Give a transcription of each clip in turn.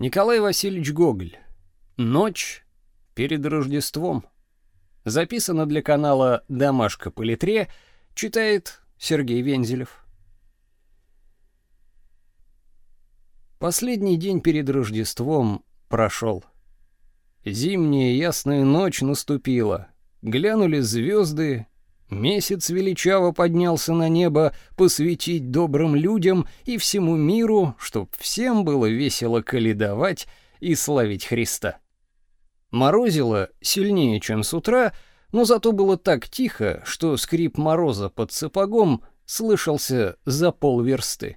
Николай Васильевич Гоголь. Ночь перед Рождеством. Записано для канала Домашка по литре, читает Сергей Вензелев. Последний день перед Рождеством прошел. Зимняя ясная ночь наступила. Глянули звезды, Месяц величаво поднялся на небо посвятить добрым людям и всему миру, чтоб всем было весело каледовать и славить Христа. Морозило сильнее, чем с утра, но зато было так тихо, что скрип мороза под сапогом слышался за полверсты.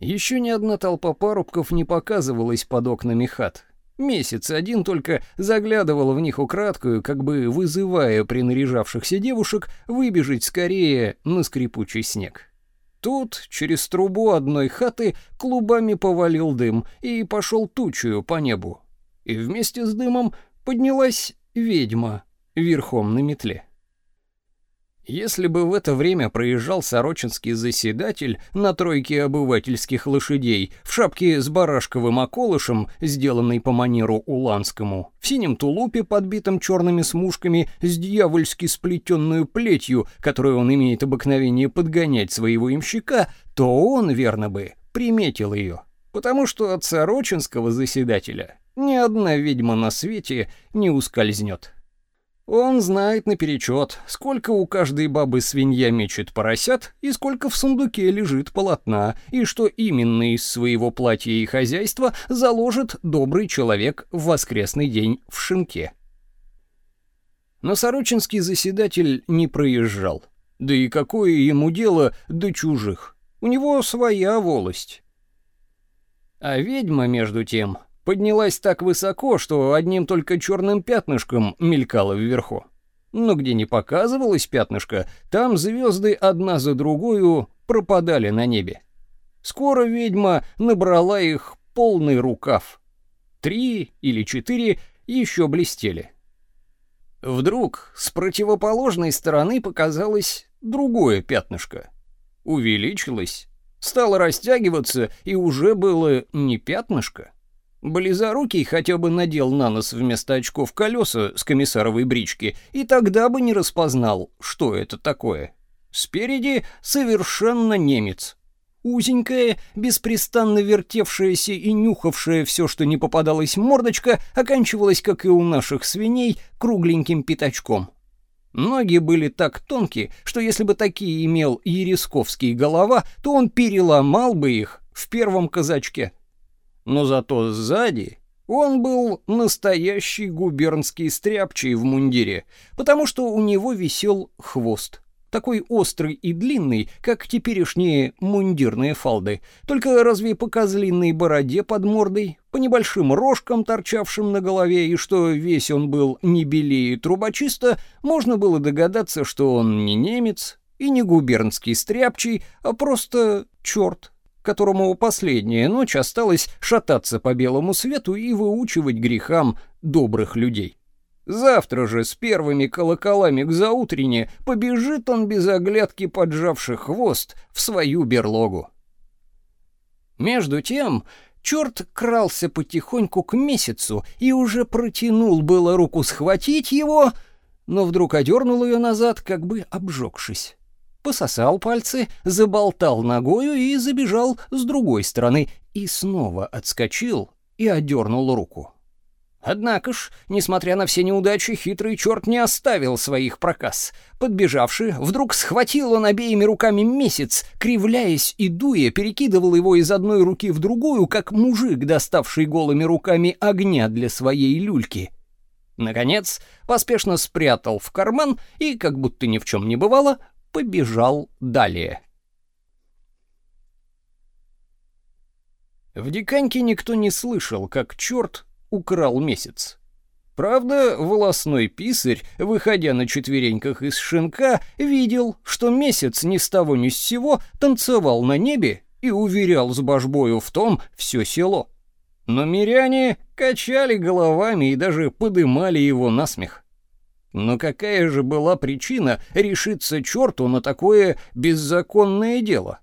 Еще ни одна толпа парубков не показывалась под окнами хат. Месяц один только заглядывал в них украдкую, как бы вызывая принаряжавшихся девушек выбежать скорее на скрипучий снег. Тут через трубу одной хаты клубами повалил дым и пошел тучью по небу. И вместе с дымом поднялась ведьма верхом на метле. Если бы в это время проезжал сорочинский заседатель на тройке обывательских лошадей в шапке с барашковым околышем, сделанной по манеру уланскому, в синем тулупе, подбитом черными смушками, с дьявольски сплетенную плетью, которую он имеет обыкновение подгонять своего имщика, то он, верно бы, приметил ее, потому что от сорочинского заседателя ни одна ведьма на свете не ускользнет. Он знает наперечет, сколько у каждой бабы свинья мечет поросят и сколько в сундуке лежит полотна, и что именно из своего платья и хозяйства заложит добрый человек в воскресный день в шинке. Но Сорочинский заседатель не проезжал. Да и какое ему дело до чужих? У него своя волость. А ведьма, между тем, поднялась так высоко, что одним только черным пятнышком мелькала вверху. Но где не показывалось пятнышко, там звезды одна за другую пропадали на небе. Скоро ведьма набрала их полный рукав. Три или четыре еще блестели. Вдруг с противоположной стороны показалось другое пятнышко. Увеличилось, стало растягиваться, и уже было не пятнышко, Близорукий хотя бы надел на нос вместо очков колеса с комиссаровой брички, и тогда бы не распознал, что это такое. Спереди совершенно немец. Узенькая, беспрестанно вертевшаяся и нюхавшая все, что не попадалось мордочка, оканчивалась, как и у наших свиней, кругленьким пятачком. Ноги были так тонкие, что если бы такие имел Ересковский голова, то он переломал бы их в первом казачке но зато сзади он был настоящий губернский стряпчий в мундире, потому что у него висел хвост. Такой острый и длинный, как теперешние мундирные фалды, только разве по козлиной бороде под мордой, по небольшим рожкам, торчавшим на голове, и что весь он был не белее трубочиста, можно было догадаться, что он не немец и не губернский стряпчий, а просто черт которому последняя ночь осталась шататься по белому свету и выучивать грехам добрых людей. Завтра же с первыми колоколами к заутрене побежит он без оглядки, поджавший хвост, в свою берлогу. Между тем, черт крался потихоньку к месяцу и уже протянул было руку схватить его, но вдруг одернул ее назад, как бы обжегшись пососал пальцы, заболтал ногою и забежал с другой стороны, и снова отскочил и одернул руку. Однако ж, несмотря на все неудачи, хитрый черт не оставил своих проказ. Подбежавший, вдруг схватил он обеими руками месяц, кривляясь и дуя, перекидывал его из одной руки в другую, как мужик, доставший голыми руками огня для своей люльки. Наконец, поспешно спрятал в карман и, как будто ни в чем не бывало, побежал далее. В Диканьке никто не слышал, как черт украл месяц. Правда, волосной писарь, выходя на четвереньках из шинка, видел, что месяц ни с того ни с сего танцевал на небе и уверял с божбою в том все село. Но миряне качали головами и даже подымали его на смех. Но какая же была причина решиться черту на такое беззаконное дело?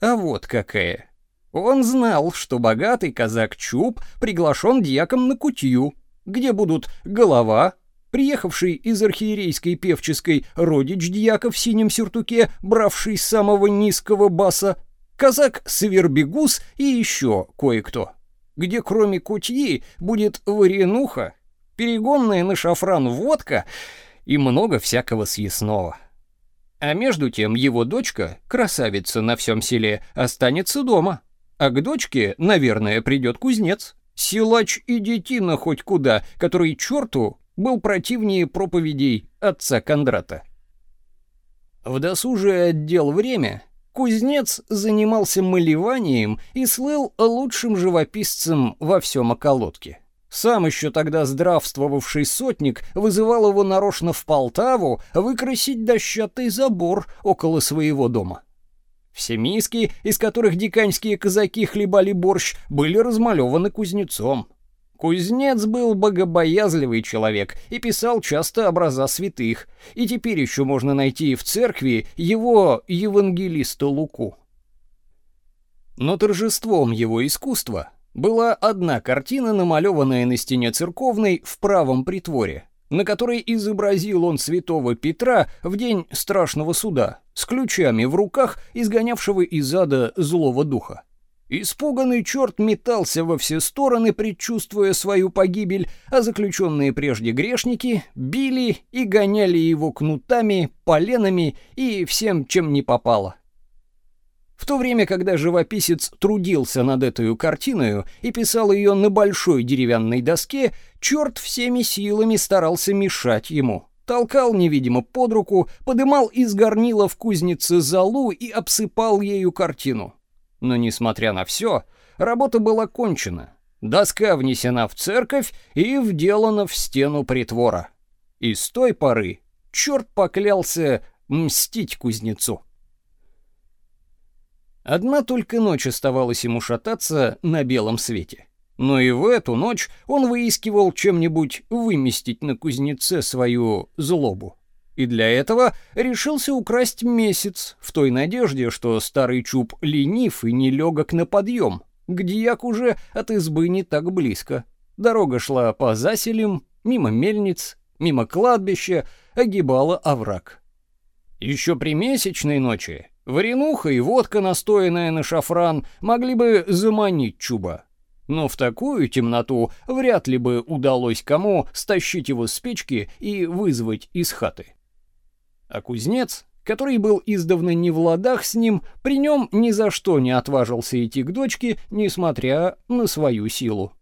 А вот какая. Он знал, что богатый казак Чуб приглашен дьяком на кутью, где будут голова, приехавший из архиерейской певческой родич дьяка в синем сюртуке, бравший самого низкого баса, казак Свербегус и еще кое-кто, где кроме кутьи будет варенуха, перегонная на шафран водка и много всякого съестного. А между тем его дочка, красавица на всем селе, останется дома — а к дочке, наверное, придет кузнец. Силач и детина хоть куда, который черту был противнее проповедей отца Кондрата. В досужее отдел время кузнец занимался малеванием и слыл лучшим живописцем во всем околотке. Сам еще тогда здравствовавший сотник вызывал его нарочно в Полтаву выкрасить дощатый забор около своего дома. Все миски, из которых диканьские казаки хлебали борщ, были размалеваны кузнецом. Кузнец был богобоязливый человек и писал часто образа святых, и теперь еще можно найти в церкви его евангелиста Луку. Но торжеством его искусства была одна картина, намалеванная на стене церковной в правом притворе, на которой изобразил он святого Петра в день страшного суда, с ключами в руках, изгонявшего из ада злого духа. Испуганный черт метался во все стороны, предчувствуя свою погибель, а заключенные прежде грешники били и гоняли его кнутами, поленами и всем, чем не попало. В то время, когда живописец трудился над этой картиной и писал ее на большой деревянной доске, черт всеми силами старался мешать ему. Толкал невидимо под руку, подымал из горнила в кузнице залу и обсыпал ею картину. Но, несмотря на все, работа была кончена. Доска внесена в церковь и вделана в стену притвора. И с той поры черт поклялся мстить кузнецу. Одна только ночь оставалась ему шататься на белом свете. Но и в эту ночь он выискивал чем-нибудь выместить на кузнеце свою злобу. И для этого решился украсть месяц, в той надежде, что старый чуб ленив и нелегок на подъем, к дьяк уже от избы не так близко. Дорога шла по заселям, мимо мельниц, мимо кладбища, огибала овраг. Еще при месячной ночи Варенуха и водка, настоянная на шафран, могли бы заманить Чуба. Но в такую темноту вряд ли бы удалось кому стащить его с печки и вызвать из хаты. А кузнец, который был издавна не в ладах с ним, при нем ни за что не отважился идти к дочке, несмотря на свою силу.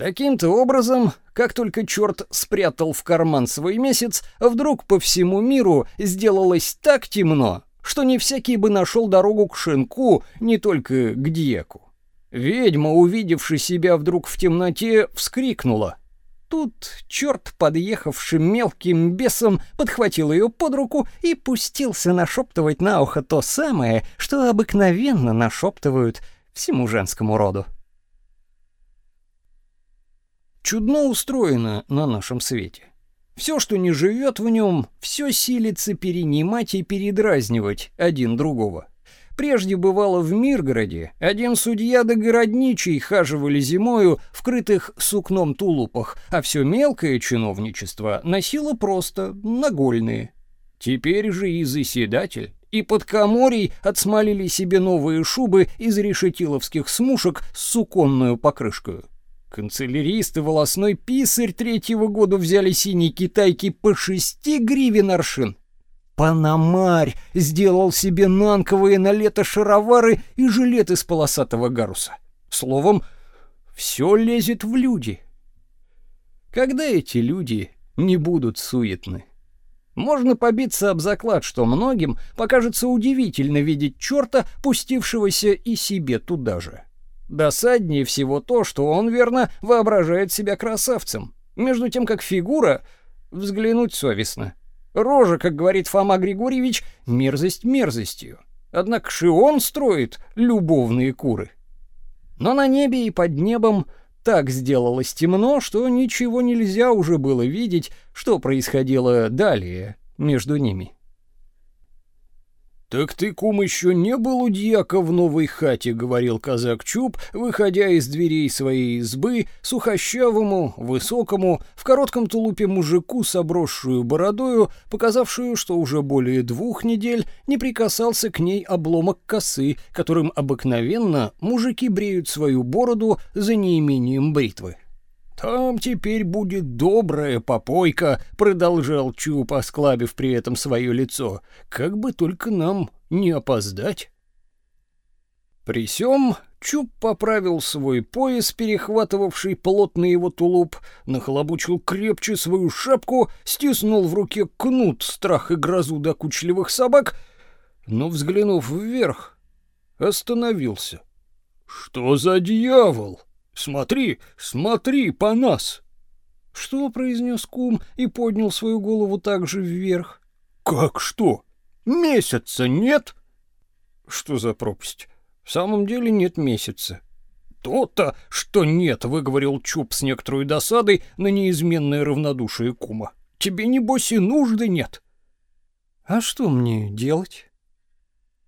Таким-то образом, как только черт спрятал в карман свой месяц, вдруг по всему миру сделалось так темно, что не всякий бы нашел дорогу к шинку, не только к дьяку. Ведьма, увидевши себя вдруг в темноте, вскрикнула. Тут черт, подъехавший мелким бесом, подхватил ее под руку и пустился нашептывать на ухо то самое, что обыкновенно нашептывают всему женскому роду. Чудно устроено на нашем свете. Все, что не живет в нем, все силится перенимать и передразнивать один другого. Прежде бывало в Миргороде, один судья да городничий хаживали зимою в крытых сукном тулупах, а все мелкое чиновничество носило просто нагольные. Теперь же и заседатель, и под коморий отсмолили себе новые шубы из решетиловских смушек с суконную покрышкой. Канцелярист и волосной писарь третьего года взяли синие китайки по шести гривен аршин. Панамарь сделал себе нанковые на лето шаровары и жилет из полосатого гаруса. Словом, все лезет в люди. Когда эти люди не будут суетны? Можно побиться об заклад, что многим покажется удивительно видеть черта, пустившегося и себе туда же. Досаднее всего то, что он, верно, воображает себя красавцем. Между тем, как фигура, взглянуть совестно. Рожа, как говорит Фома Григорьевич, мерзость мерзостью. Однако же он строит любовные куры. Но на небе и под небом так сделалось темно, что ничего нельзя уже было видеть, что происходило далее между ними. «Так ты, кум, еще не был у дьяка в новой хате», — говорил казак Чуб, выходя из дверей своей избы, сухощавому, высокому, в коротком тулупе мужику с обросшую бородою, показавшую, что уже более двух недель не прикасался к ней обломок косы, которым обыкновенно мужики бреют свою бороду за неимением бритвы. «Там теперь будет добрая попойка», — продолжал Чуб, осклабив при этом свое лицо. «Как бы только нам не опоздать». При сём Чуб поправил свой пояс, перехватывавший плотный его тулуп, нахлобучил крепче свою шапку, стиснул в руке кнут страх и грозу докучливых собак, но, взглянув вверх, остановился. «Что за дьявол?» Смотри, смотри по нас!» «Что?» — произнес кум и поднял свою голову также вверх. «Как что? Месяца нет?» «Что за пропасть? В самом деле нет месяца». «То-то, что нет», — выговорил Чуб с некоторой досадой на неизменное равнодушие кума. «Тебе, небось, и нужды нет». «А что мне делать?»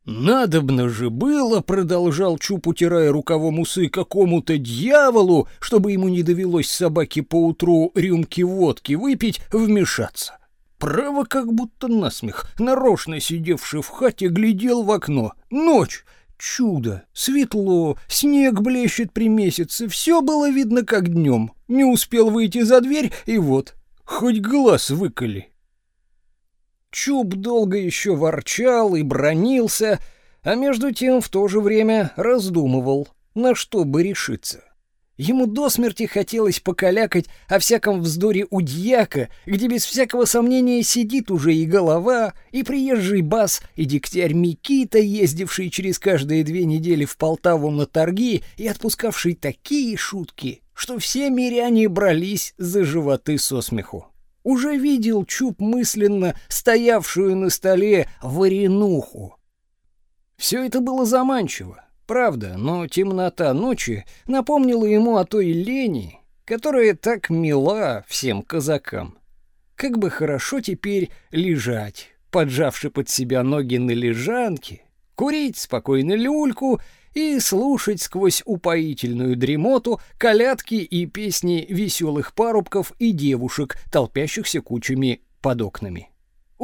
«Надобно же было», — продолжал Чуп, утирая рукавом усы, какому-то дьяволу, чтобы ему не довелось собаке поутру рюмки водки выпить, вмешаться. Право, как будто насмех, нарочно сидевший в хате, глядел в окно. Ночь, чудо, светло, снег блещет при месяце, все было видно как днем. Не успел выйти за дверь, и вот, хоть глаз выколи. Чуб долго еще ворчал и бронился, а между тем в то же время раздумывал, на что бы решиться. Ему до смерти хотелось покалякать о всяком вздоре у дьяка, где без всякого сомнения сидит уже и голова, и приезжий бас, и дегтярь Микита, ездивший через каждые две недели в Полтаву на торги и отпускавший такие шутки, что все миряне брались за животы со смеху. Уже видел Чуб мысленно стоявшую на столе варенуху. Все это было заманчиво, правда, но темнота ночи напомнила ему о той лени, которая так мила всем казакам. Как бы хорошо теперь лежать, поджавши под себя ноги на лежанке, курить спокойно люльку и слушать сквозь упоительную дремоту колядки и песни веселых парубков и девушек, толпящихся кучами под окнами.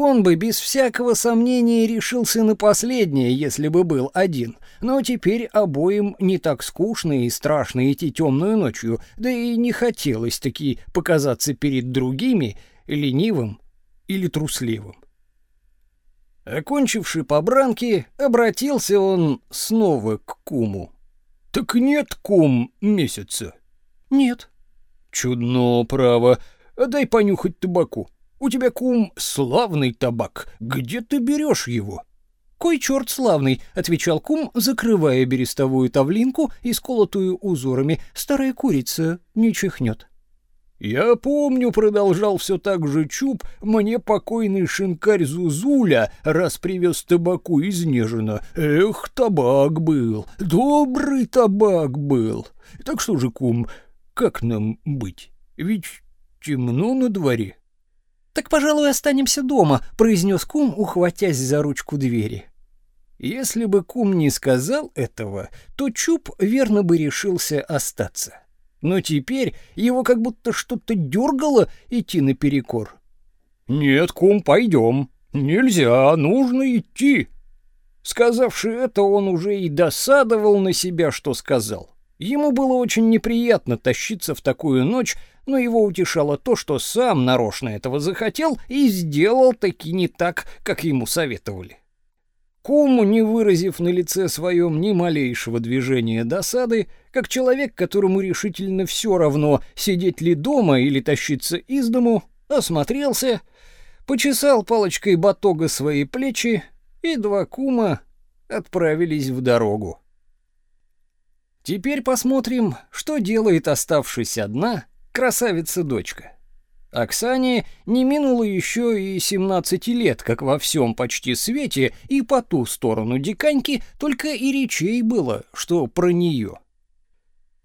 Он бы без всякого сомнения решился на последнее, если бы был один, но теперь обоим не так скучно и страшно идти темную ночью, да и не хотелось таки показаться перед другими ленивым или трусливым. Окончивший побранки, обратился он снова к куму. «Так нет, кум, месяца?» «Нет». «Чудно, право. Дай понюхать табаку. У тебя, кум, славный табак. Где ты берешь его?» «Кой черт славный», — отвечал кум, закрывая берестовую тавлинку, исколотую узорами. «Старая курица не чихнет». «Я помню», — продолжал все так же Чуб, «мне покойный шинкарь Зузуля раз привез табаку из Нежина. Эх, табак был, добрый табак был. Так что же, кум, как нам быть? Ведь темно на дворе». «Так, пожалуй, останемся дома», — произнес кум, ухватясь за ручку двери. Если бы кум не сказал этого, то Чуб верно бы решился остаться но теперь его как будто что-то дергало идти наперекор. «Нет, кум, пойдем. Нельзя, нужно идти». Сказавши это, он уже и досадовал на себя, что сказал. Ему было очень неприятно тащиться в такую ночь, но его утешало то, что сам нарочно этого захотел и сделал таки не так, как ему советовали. Кум, не выразив на лице своем ни малейшего движения досады, как человек, которому решительно все равно, сидеть ли дома или тащиться из дому, осмотрелся, почесал палочкой батога свои плечи, и два кума отправились в дорогу. Теперь посмотрим, что делает оставшись одна красавица-дочка. Оксане не минуло еще и 17 лет, как во всем почти свете, и по ту сторону диканьки только и речей было, что про нее.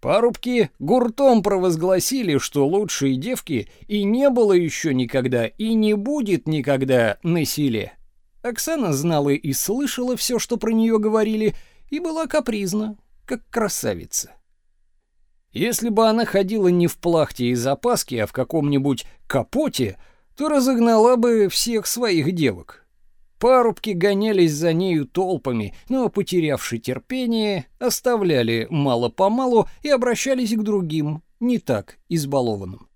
Парубки гуртом провозгласили, что лучшей девки и не было еще никогда, и не будет никогда на селе. Оксана знала и слышала все, что про нее говорили, и была капризна, как красавица. Если бы она ходила не в плахте и запаске, а в каком-нибудь капоте, то разогнала бы всех своих девок. Парубки гонялись за нею толпами, но, потерявши терпение, оставляли мало-помалу и обращались к другим, не так избалованным.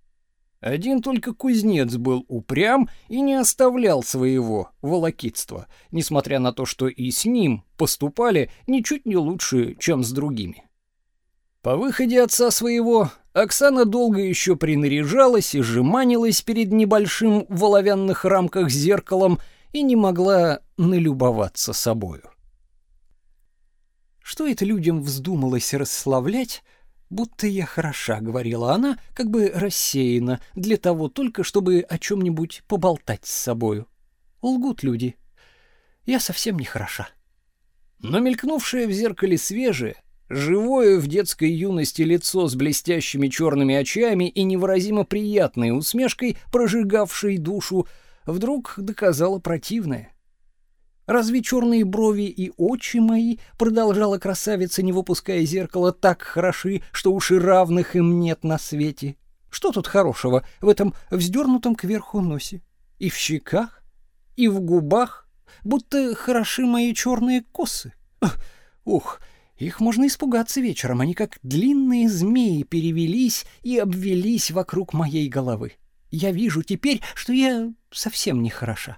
Один только кузнец был упрям и не оставлял своего волокитства, несмотря на то, что и с ним поступали ничуть не лучше, чем с другими. По выходе отца своего Оксана долго еще принаряжалась и жеманилась перед небольшим в оловянных рамках зеркалом и не могла налюбоваться собою. Что это людям вздумалось расславлять, будто я хороша, говорила она, как бы рассеянно, для того только, чтобы о чем нибудь поболтать с собою. Лгут люди. Я совсем не хороша. Но мелькнувшее в зеркале свежее, живое в детской юности лицо с блестящими черными очами и невыразимо приятной усмешкой, прожигавшей душу, вдруг доказало противное. Разве черные брови и очи мои, продолжала красавица, не выпуская зеркала, так хороши, что уж и равных им нет на свете? Что тут хорошего в этом вздернутом кверху носе? И в щеках, и в губах, будто хороши мои черные косы. Ух, их можно испугаться вечером, они как длинные змеи перевелись и обвелись вокруг моей головы. Я вижу теперь, что я совсем не хороша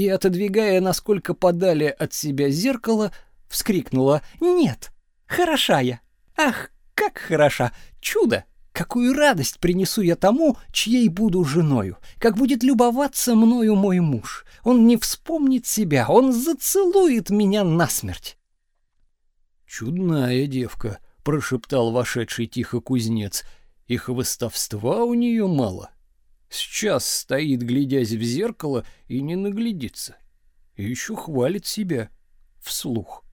и, отодвигая насколько подали от себя зеркало, вскрикнула «Нет, хороша я! Ах, как хороша! Чудо! Какую радость принесу я тому, чьей буду женою! Как будет любоваться мною мой муж! Он не вспомнит себя, он зацелует меня насмерть!» «Чудная девка», — прошептал вошедший тихо кузнец, — «и хвостовства у нее мало». Сейчас стоит, глядясь в зеркало, и не наглядится. И еще хвалит себя вслух.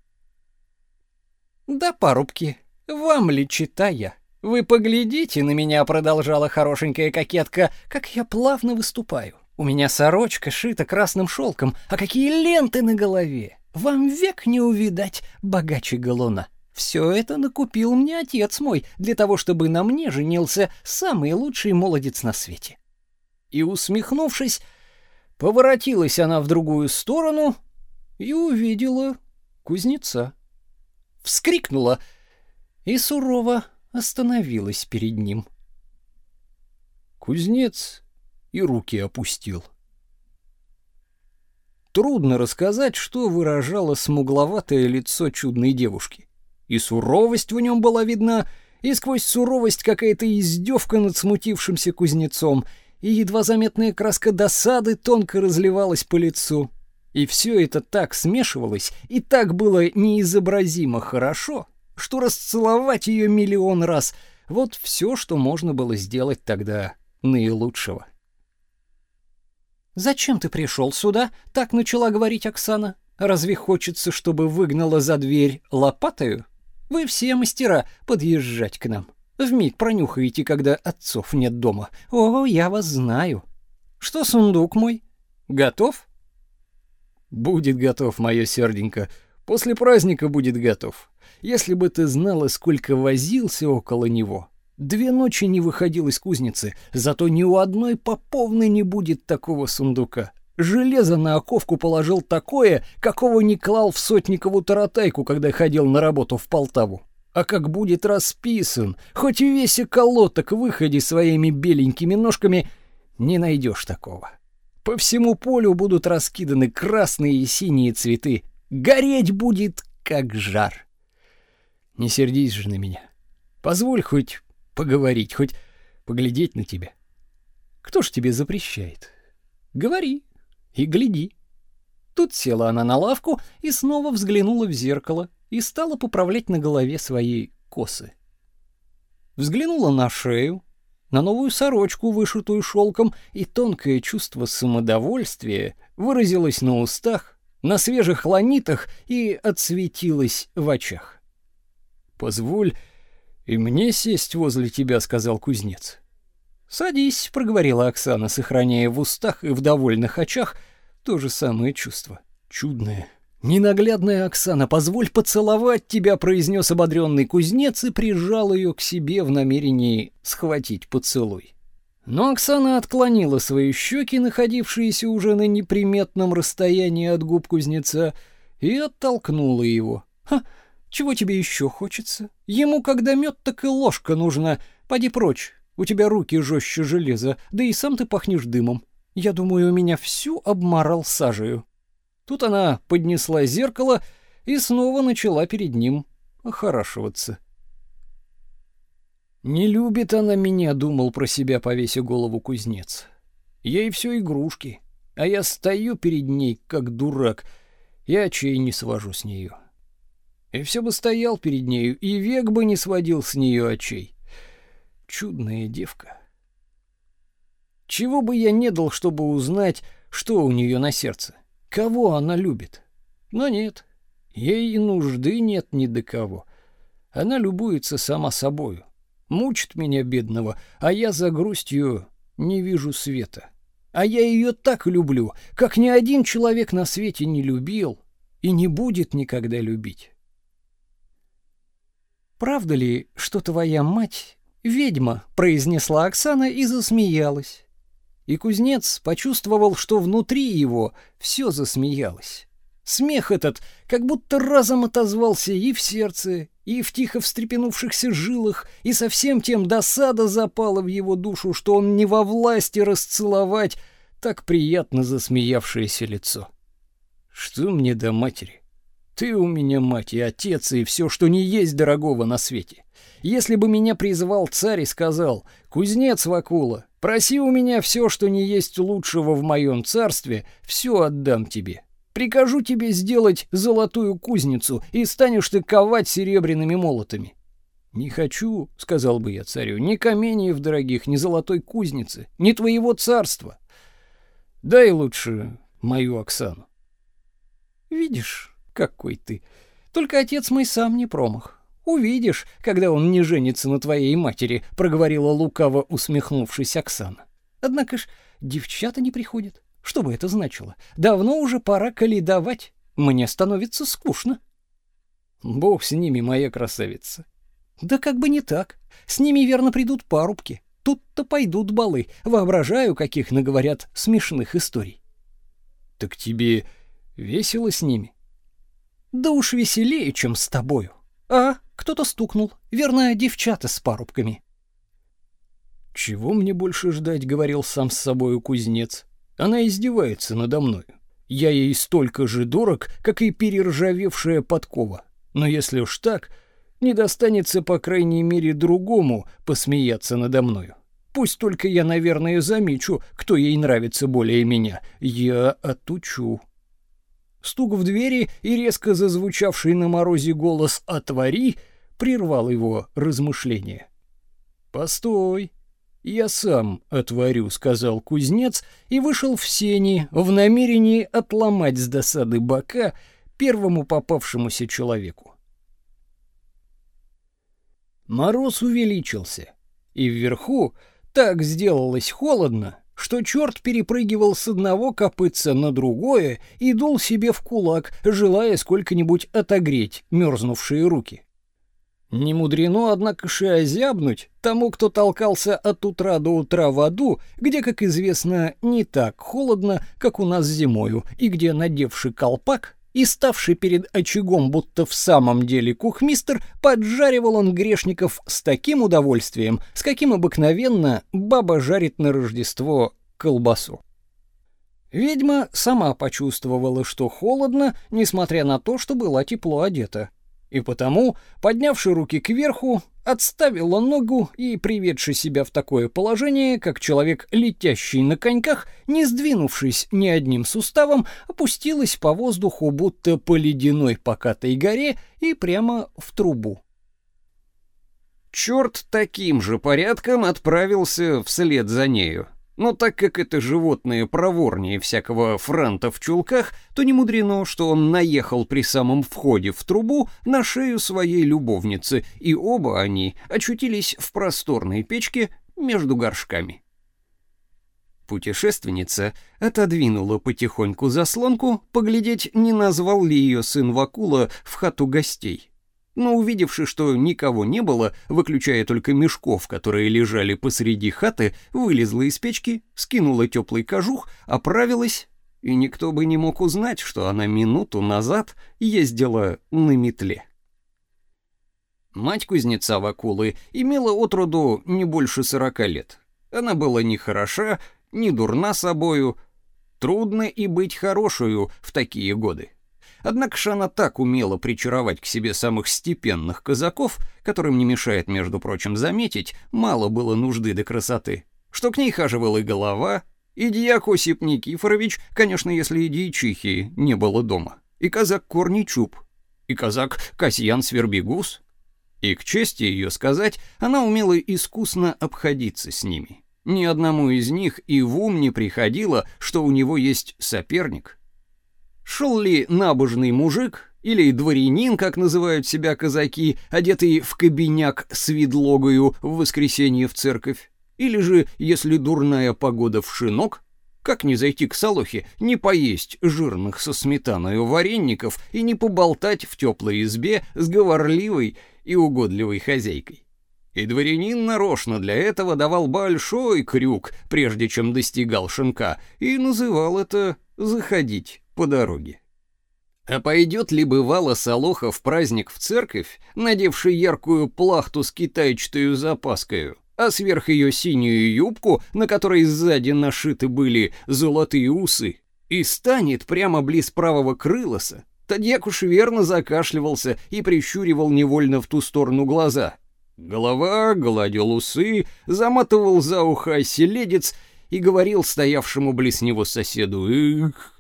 «Да, парубки, вам ли читая? Вы поглядите на меня», — продолжала хорошенькая кокетка, «как я плавно выступаю. У меня сорочка шита красным шелком, а какие ленты на голове! Вам век не увидать богаче галуна. Все это накупил мне отец мой для того, чтобы на мне женился самый лучший молодец на свете и, усмехнувшись, поворотилась она в другую сторону и увидела кузнеца. Вскрикнула и сурово остановилась перед ним. Кузнец и руки опустил. Трудно рассказать, что выражало смугловатое лицо чудной девушки. И суровость в нем была видна, и сквозь суровость какая-то издевка над смутившимся кузнецом — и едва заметная краска досады тонко разливалась по лицу. И все это так смешивалось, и так было неизобразимо хорошо, что расцеловать ее миллион раз — вот все, что можно было сделать тогда наилучшего. «Зачем ты пришел сюда?» — так начала говорить Оксана. «Разве хочется, чтобы выгнала за дверь лопатою? Вы все мастера подъезжать к нам». Вмиг пронюхаете, когда отцов нет дома. О, я вас знаю. Что сундук мой? Готов? Будет готов, мое серденько. После праздника будет готов. Если бы ты знала, сколько возился около него. Две ночи не выходил из кузницы, зато ни у одной поповны не будет такого сундука. Железо на оковку положил такое, какого не клал в сотникову таратайку, когда ходил на работу в Полтаву а как будет расписан, хоть и весь околоток выходи своими беленькими ножками, не найдешь такого. По всему полю будут раскиданы красные и синие цветы. Гореть будет, как жар. Не сердись же на меня. Позволь хоть поговорить, хоть поглядеть на тебя. Кто ж тебе запрещает? Говори и гляди. Тут села она на лавку и снова взглянула в зеркало и стала поправлять на голове свои косы. Взглянула на шею, на новую сорочку, вышитую шелком, и тонкое чувство самодовольствия выразилось на устах, на свежих ланитах и отсветилось в очах. «Позволь и мне сесть возле тебя», — сказал кузнец. «Садись», — проговорила Оксана, сохраняя в устах и в довольных очах то же самое чувство. Чудная, ненаглядная Оксана, позволь поцеловать тебя, произнес ободренный кузнец и прижал ее к себе в намерении схватить поцелуй. Но Оксана отклонила свои щеки, находившиеся уже на неприметном расстоянии от губ кузнеца, и оттолкнула его. «Ха, чего тебе еще хочется? Ему когда мед, так и ложка нужна. Поди прочь, у тебя руки жестче железа, да и сам ты пахнешь дымом. Я думаю, у меня всю обморал сажею». Тут она поднесла зеркало и снова начала перед ним охорашиваться. Не любит она меня, думал про себя, повесив голову кузнец. Ей все игрушки, а я стою перед ней как дурак, и очей не свожу с нее. И все бы стоял перед нею, и век бы не сводил с нее очей. Чудная девка. Чего бы я не дал, чтобы узнать, что у нее на сердце, кого она любит. Но нет, ей и нужды нет ни до кого. Она любуется сама собою. Мучит меня, бедного, а я за грустью не вижу света. А я ее так люблю, как ни один человек на свете не любил и не будет никогда любить. «Правда ли, что твоя мать — ведьма?» — произнесла Оксана и засмеялась. И кузнец почувствовал, что внутри его все засмеялось. Смех этот как будто разом отозвался и в сердце, и в тихо встрепенувшихся жилах, и совсем тем досада запала в его душу, что он не во власти расцеловать так приятно засмеявшееся лицо. Что мне до матери? Ты у меня мать и отец, и все, что не есть дорогого на свете. Если бы меня призвал царь и сказал, «Кузнец Вакула, проси у меня все, что не есть лучшего в моем царстве, все отдам тебе. Прикажу тебе сделать золотую кузницу, и станешь ты ковать серебряными молотами. Не хочу, сказал бы я царю, ни каменьев дорогих, ни золотой кузницы, ни твоего царства. Дай лучше мою Оксану. Видишь, какой ты. Только отец мой сам не промах. Увидишь, когда он не женится на твоей матери, проговорила лукаво усмехнувшись Оксана. Однако ж девчата не приходят. Что бы это значило? Давно уже пора каледовать. Мне становится скучно. Бог с ними, моя красавица. Да как бы не так. С ними верно придут парубки. Тут-то пойдут балы. Воображаю, каких наговорят смешных историй. Так тебе весело с ними? Да уж веселее, чем с тобою. А, кто-то стукнул. Верно, девчата с парубками. Чего мне больше ждать, говорил сам с собою кузнец. Она издевается надо мною. Я ей столько же дорог, как и перержавевшая подкова. Но если уж так, не достанется, по крайней мере, другому посмеяться надо мною. Пусть только я, наверное, замечу, кто ей нравится более меня. Я отучу. Стук в двери и резко зазвучавший на морозе голос «Отвори!» прервал его размышления. «Постой!» «Я сам отворю», — сказал кузнец и вышел в сени в намерении отломать с досады бока первому попавшемуся человеку. Мороз увеличился, и вверху так сделалось холодно, что черт перепрыгивал с одного копытца на другое и дул себе в кулак, желая сколько-нибудь отогреть мерзнувшие руки. Не мудрено, однако, же озябнуть тому, кто толкался от утра до утра в аду, где, как известно, не так холодно, как у нас зимою, и где, надевший колпак и ставший перед очагом, будто в самом деле кухмистер, поджаривал он грешников с таким удовольствием, с каким обыкновенно баба жарит на Рождество колбасу. Ведьма сама почувствовала, что холодно, несмотря на то, что была тепло одета и потому, поднявши руки кверху, отставила ногу и, приведши себя в такое положение, как человек, летящий на коньках, не сдвинувшись ни одним суставом, опустилась по воздуху, будто по ледяной покатой горе, и прямо в трубу. Черт таким же порядком отправился вслед за нею. Но так как это животное проворнее всякого франта в чулках, то не мудрено, что он наехал при самом входе в трубу на шею своей любовницы, и оба они очутились в просторной печке между горшками. Путешественница отодвинула потихоньку заслонку, поглядеть, не назвал ли ее сын Вакула в хату гостей. Но увидевши, что никого не было, выключая только мешков, которые лежали посреди хаты, вылезла из печки, скинула теплый кожух, оправилась, и никто бы не мог узнать, что она минуту назад ездила на метле. Мать кузнеца Вакулы имела отроду не больше сорока лет. Она была не хороша, не дурна собою, трудно и быть хорошую в такие годы. Однако же она так умела причаровать к себе самых степенных казаков, которым не мешает, между прочим, заметить, мало было нужды до красоты, что к ней хаживала и голова, и дьяк Осип Никифорович, конечно, если и дьячихи не было дома, и казак Корничуп, и казак Касьян Свербигус. И к чести ее сказать, она умела искусно обходиться с ними. Ни одному из них и в ум не приходило, что у него есть соперник. Шел ли набожный мужик или дворянин, как называют себя казаки, одетый в кабиняк с видлогою в воскресенье в церковь, или же, если дурная погода в шинок, как не зайти к Солохе, не поесть жирных со сметаною вареников и не поболтать в теплой избе с говорливой и угодливой хозяйкой? и дворянин нарочно для этого давал большой крюк, прежде чем достигал шинка, и называл это «заходить по дороге». А пойдет ли бывало Солоха в праздник в церковь, надевший яркую плахту с китайчатою запаскою, а сверх ее синюю юбку, на которой сзади нашиты были золотые усы, и станет прямо близ правого крылоса, Тадьяк верно закашливался и прищуривал невольно в ту сторону глаза — Голова гладил усы, заматывал за ухо оселедец и говорил стоявшему близ него соседу «Эх,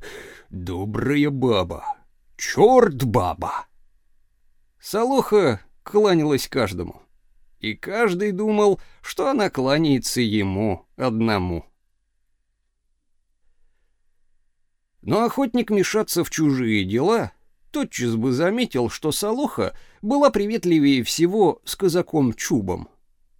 добрая баба! Черт баба!» Салоха кланялась каждому, и каждый думал, что она кланяется ему одному. Но охотник мешаться в чужие дела тотчас бы заметил, что Салоха была приветливее всего с казаком Чубом.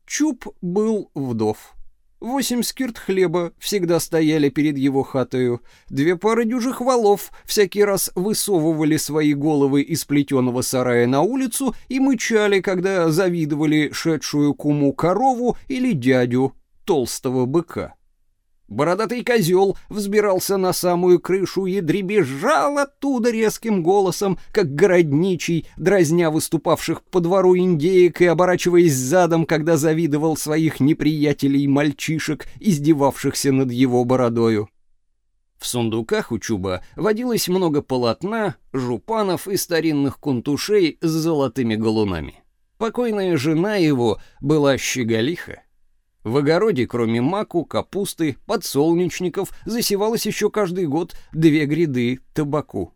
Чуб был вдов. Восемь скирт хлеба всегда стояли перед его хатою, две пары дюжих валов всякий раз высовывали свои головы из плетеного сарая на улицу и мычали, когда завидовали шедшую куму корову или дядю толстого быка. Бородатый козел взбирался на самую крышу и дребезжал оттуда резким голосом, как городничий, дразня выступавших по двору индеек и оборачиваясь задом, когда завидовал своих неприятелей-мальчишек, издевавшихся над его бородою. В сундуках у Чуба водилось много полотна, жупанов и старинных кунтушей с золотыми галунами. Покойная жена его была щеголиха, в огороде, кроме маку, капусты, подсолнечников, засевалось еще каждый год две гряды табаку.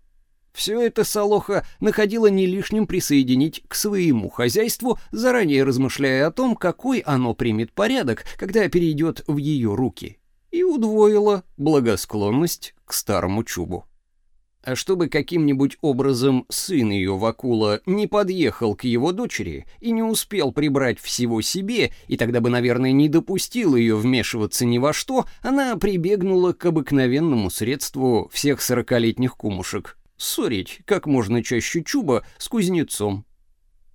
Все это Солоха находила не лишним присоединить к своему хозяйству, заранее размышляя о том, какой оно примет порядок, когда перейдет в ее руки, и удвоила благосклонность к старому чубу. А чтобы каким-нибудь образом сын ее Вакула не подъехал к его дочери и не успел прибрать всего себе, и тогда бы, наверное, не допустил ее вмешиваться ни во что, она прибегнула к обыкновенному средству всех сорокалетних кумушек — ссорить как можно чаще чуба с кузнецом.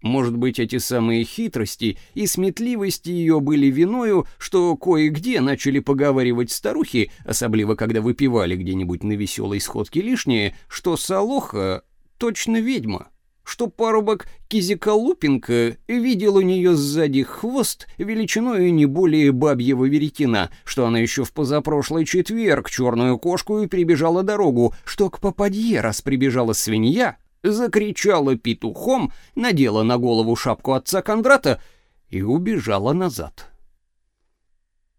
Может быть, эти самые хитрости и сметливости ее были виною, что кое-где начали поговаривать старухи, особливо когда выпивали где-нибудь на веселой сходке лишнее, что Солоха точно ведьма, что парубок Кизиколупенко видел у нее сзади хвост величиною не более бабьего веретена, что она еще в позапрошлый четверг черную кошку и прибежала дорогу, что к попадье раз прибежала свинья, закричала петухом, надела на голову шапку отца Кондрата и убежала назад.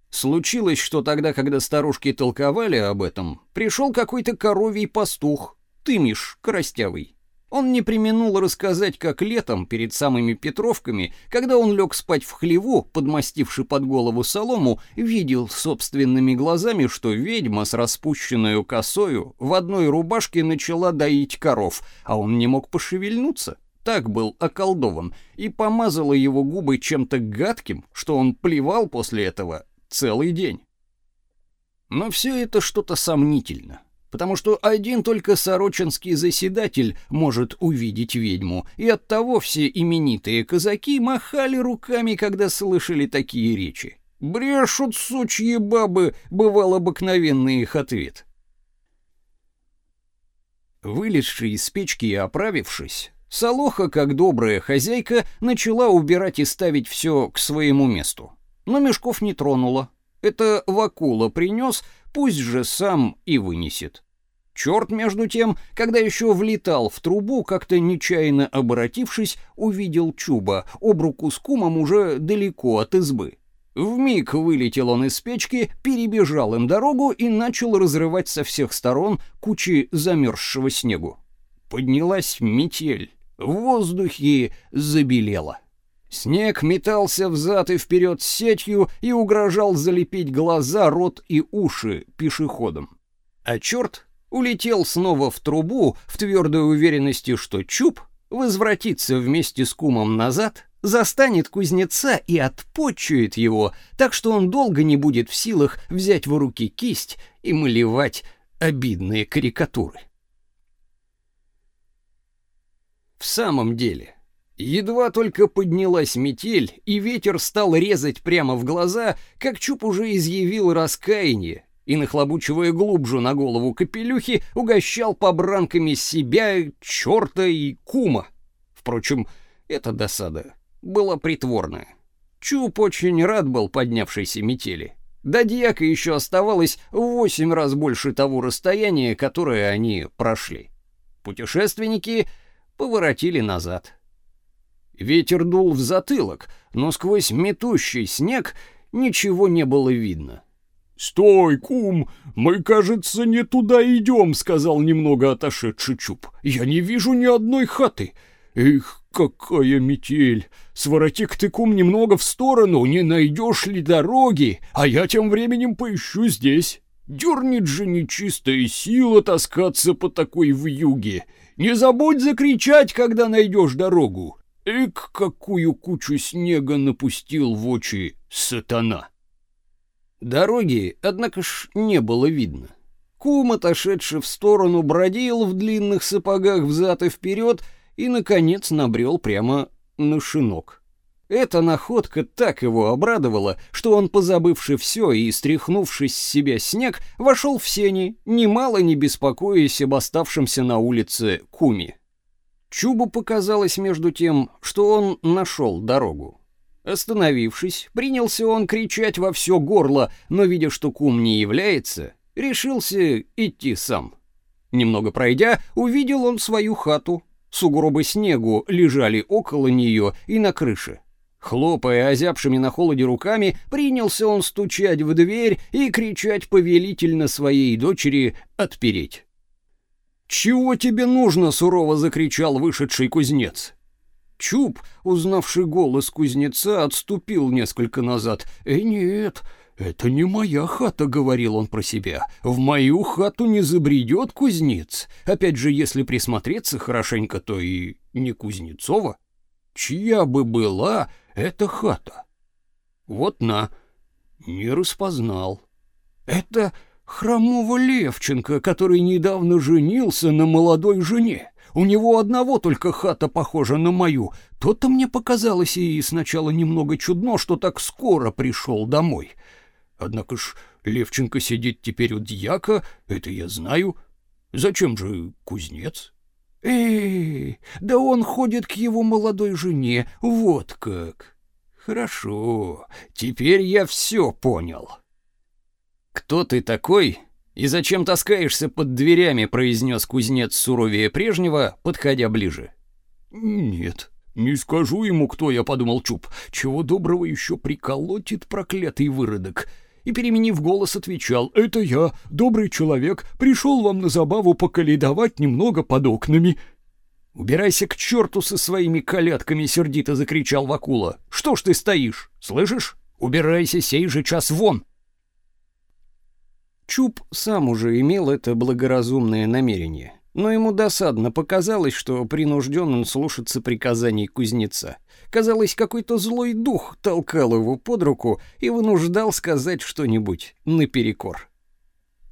Случилось, что тогда, когда старушки толковали об этом, пришел какой-то коровий пастух, тымиш коростявый. Он не применул рассказать, как летом, перед самыми Петровками, когда он лег спать в хлеву, подмастивши под голову солому, видел собственными глазами, что ведьма с распущенной косою в одной рубашке начала доить коров, а он не мог пошевельнуться. Так был околдован, и помазала его губы чем-то гадким, что он плевал после этого целый день. Но все это что-то сомнительно, потому что один только сорочинский заседатель может увидеть ведьму, и оттого все именитые казаки махали руками, когда слышали такие речи. «Брешут сучьи бабы», — бывал обыкновенный их ответ. Вылезший из печки и оправившись, Солоха, как добрая хозяйка, начала убирать и ставить все к своему месту. Но мешков не тронула. Это Вакула принес, пусть же сам и вынесет. Черт, между тем, когда еще влетал в трубу, как-то нечаянно оборотившись, увидел Чуба, об руку с кумом уже далеко от избы. Вмиг вылетел он из печки, перебежал им дорогу и начал разрывать со всех сторон кучи замерзшего снегу. Поднялась метель, в воздухе забелело. Снег метался взад и вперед сетью и угрожал залепить глаза, рот и уши пешеходам. А черт улетел снова в трубу в твердой уверенности, что Чуб возвратится вместе с кумом назад, застанет кузнеца и отпочует его, так что он долго не будет в силах взять в руки кисть и малевать обидные карикатуры. В самом деле, едва только поднялась метель, и ветер стал резать прямо в глаза, как Чуп уже изъявил раскаяние и, нахлобучивая глубже на голову капелюхи, угощал побранками себя, черта и кума. Впрочем, эта досада была притворная. Чуп очень рад был поднявшейся метели. До дьяка еще оставалось в восемь раз больше того расстояния, которое они прошли. Путешественники поворотили назад. Ветер дул в затылок, но сквозь метущий снег ничего не было видно. «Стой, кум, мы, кажется, не туда идем», — сказал немного отошедший Чуб. «Я не вижу ни одной хаты. Эх, какая метель! Своротик ты, кум, немного в сторону, не найдешь ли дороги, а я тем временем поищу здесь. Дернет же нечистая сила таскаться по такой вьюге. Не забудь закричать, когда найдешь дорогу. Эк, какую кучу снега напустил в очи сатана. Дороги, однако ж, не было видно. Кум, отошедший в сторону, бродил в длинных сапогах взад и вперед и, наконец, набрел прямо на шинок. Эта находка так его обрадовала, что он, позабывши все и стряхнувшись с себя снег, вошел в сени, немало не беспокоясь об оставшемся на улице куме. Чубу показалось между тем, что он нашел дорогу. Остановившись, принялся он кричать во все горло, но, видя, что кум не является, решился идти сам. Немного пройдя, увидел он свою хату. Сугробы снегу лежали около нее и на крыше. Хлопая озябшими на холоде руками, принялся он стучать в дверь и кричать повелительно своей дочери отпереть. «Чего тебе нужно?» — сурово закричал вышедший кузнец. Чуб, узнавший голос кузнеца, отступил несколько назад. «Э, нет, это не моя хата», — говорил он про себя. «В мою хату не забредет кузнец. Опять же, если присмотреться хорошенько, то и не Кузнецова. Чья бы была эта хата? Вот на, не распознал. Это хромого Левченко, который недавно женился на молодой жене. У него одного только хата похожа на мою. То-то мне показалось и сначала немного чудно, что так скоро пришел домой. Однако ж Левченко сидит теперь у дьяка, это я знаю. Зачем же кузнец? Эй, да он ходит к его молодой жене, вот как. Хорошо, теперь я все понял. Кто ты такой и зачем таскаешься под дверями, произнес кузнец суровее прежнего, подходя ближе. Нет, не скажу ему, кто я, подумал Чуб. Чего доброго еще приколотит проклятый выродок и, переменив голос, отвечал, «Это я, добрый человек, пришел вам на забаву поколедовать немного под окнами». «Убирайся к черту со своими колядками!» — сердито закричал Вакула. «Что ж ты стоишь? Слышишь? Убирайся сей же час вон!» Чуб сам уже имел это благоразумное намерение но ему досадно показалось, что принужден он слушаться приказаний кузнеца. Казалось, какой-то злой дух толкал его под руку и вынуждал сказать что-нибудь наперекор.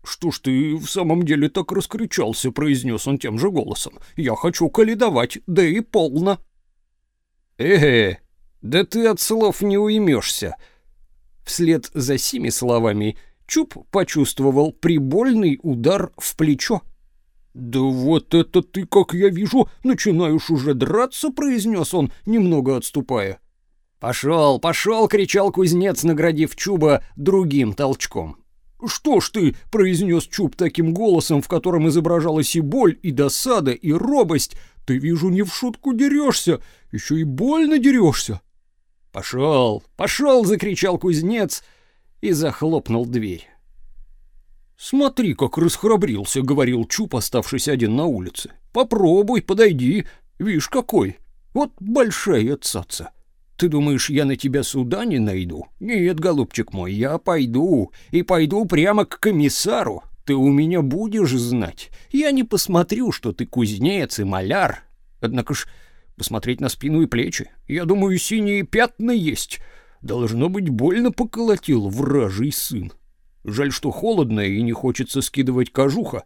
«Что ж ты в самом деле так раскричался?» — произнес он тем же голосом. «Я хочу каледовать, да и полно». «Э, да ты от слов не уймешься». Вслед за сими словами Чуб почувствовал прибольный удар в плечо. «Да вот это ты, как я вижу, начинаешь уже драться», — произнес он, немного отступая. «Пошел, пошел!» — кричал кузнец, наградив Чуба другим толчком. «Что ж ты?» — произнес Чуб таким голосом, в котором изображалась и боль, и досада, и робость. «Ты, вижу, не в шутку дерешься, еще и больно дерешься». «Пошел, пошел!» — закричал кузнец и захлопнул дверь. «Смотри, как расхрабрился», — говорил Чуб, оставшись один на улице. «Попробуй, подойди. Вишь, какой. Вот большая цаца. Ты думаешь, я на тебя суда не найду? Нет, голубчик мой, я пойду. И пойду прямо к комиссару. Ты у меня будешь знать. Я не посмотрю, что ты кузнец и маляр. Однако ж посмотреть на спину и плечи. Я думаю, синие пятна есть. Должно быть, больно поколотил вражий сын. Жаль, что холодно и не хочется скидывать кожуха.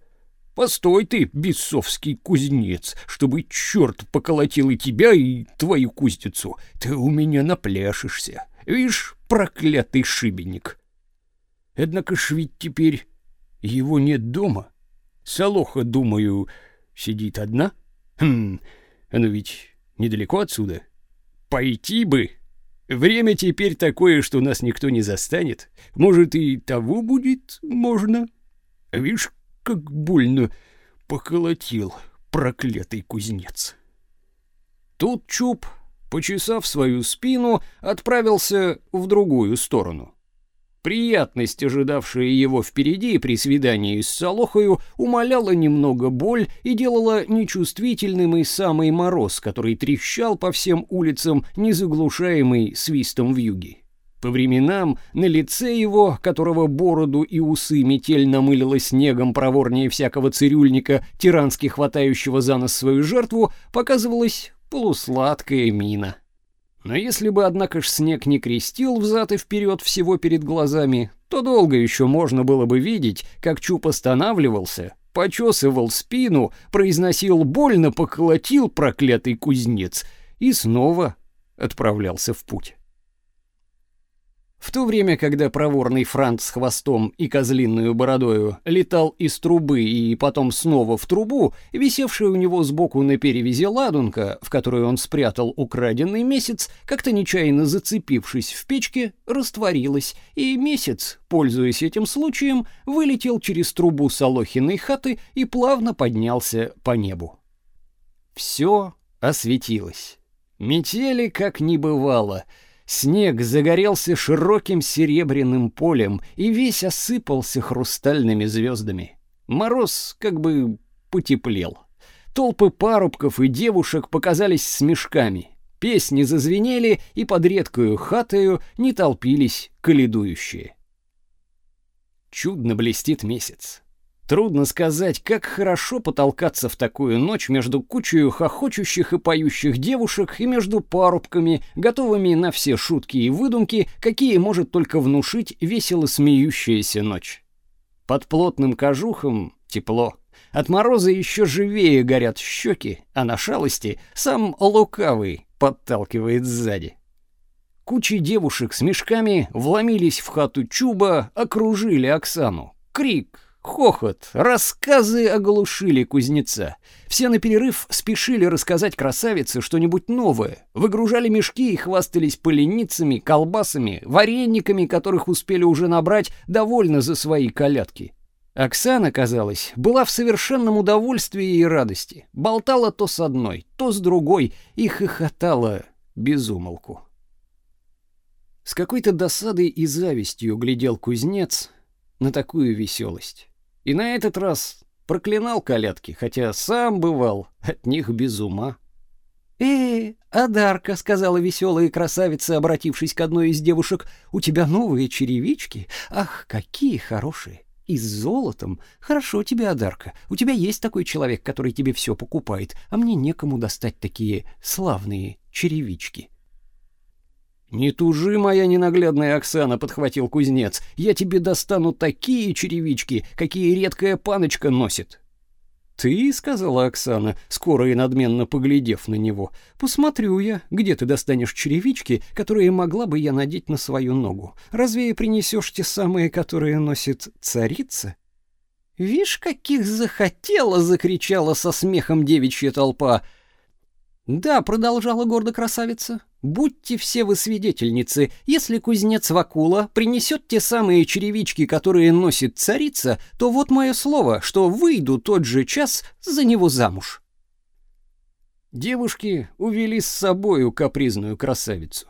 Постой ты, бесовский кузнец, чтобы черт поколотил и тебя, и твою кузницу. Ты у меня напляшешься. Вишь, проклятый шибеник. Однако ж ведь теперь его нет дома. Солоха, думаю, сидит одна. Хм, она ведь недалеко отсюда. Пойти бы. Время теперь такое, что нас никто не застанет. Может, и того будет можно. Видишь, как больно поколотил проклятый кузнец. Тут Чуб, почесав свою спину, отправился в другую сторону. Приятность, ожидавшая его впереди при свидании с Солохою, умаляла немного боль и делала нечувствительным и самый мороз, который трещал по всем улицам, незаглушаемый свистом вьюги. По временам на лице его, которого бороду и усы метель намылила снегом проворнее всякого цирюльника, тирански хватающего за нос свою жертву, показывалась полусладкая мина. Но если бы, однако ж, снег не крестил взад и вперед всего перед глазами, то долго еще можно было бы видеть, как Чуп останавливался, почесывал спину, произносил больно, поколотил проклятый кузнец и снова отправлялся в путь. В то время, когда проворный Франц с хвостом и козлиную бородою летал из трубы и потом снова в трубу, висевшая у него сбоку на перевязи ладунка, в которую он спрятал украденный месяц, как-то нечаянно зацепившись в печке, растворилась, и месяц, пользуясь этим случаем, вылетел через трубу Солохиной хаты и плавно поднялся по небу. Все осветилось. Метели как не бывало — Снег загорелся широким серебряным полем и весь осыпался хрустальными звездами. Мороз как бы потеплел. Толпы парубков и девушек показались с мешками. Песни зазвенели, и под редкую хатою не толпились каледующие. Чудно блестит месяц. Трудно сказать, как хорошо потолкаться в такую ночь между кучей хохочущих и поющих девушек и между парубками, готовыми на все шутки и выдумки, какие может только внушить весело смеющаяся ночь. Под плотным кожухом тепло. От мороза еще живее горят щеки, а на шалости сам лукавый подталкивает сзади. Кучи девушек с мешками вломились в хату Чуба, окружили Оксану. Крик, Хохот, рассказы оглушили кузнеца. Все на перерыв спешили рассказать красавице что-нибудь новое. Выгружали мешки и хвастались поленницами, колбасами, варениками, которых успели уже набрать довольно за свои колядки. Оксана, казалось, была в совершенном удовольствии и радости. Болтала то с одной, то с другой и хохотала без умолку. С какой-то досадой и завистью глядел кузнец на такую веселость. И на этот раз проклинал колядки, хотя сам бывал от них без ума. «Э, Адарка», — сказала веселая красавица, обратившись к одной из девушек, — «у тебя новые черевички? Ах, какие хорошие! И с золотом. Хорошо тебе, Адарка. У тебя есть такой человек, который тебе все покупает, а мне некому достать такие славные черевички». Не тужи, моя ненаглядная Оксана, подхватил кузнец. Я тебе достану такие черевички, какие редкая паночка носит. «Ты?» — сказала Оксана, скоро и надменно поглядев на него. «Посмотрю я, где ты достанешь черевички, которые могла бы я надеть на свою ногу. Разве и принесешь те самые, которые носит царица?» «Вишь, каких захотела!» — закричала со смехом девичья толпа. «Да», — продолжала гордо красавица, — «будьте все вы свидетельницы, если кузнец Вакула принесет те самые черевички, которые носит царица, то вот мое слово, что выйду тот же час за него замуж». Девушки увели с собою капризную красавицу.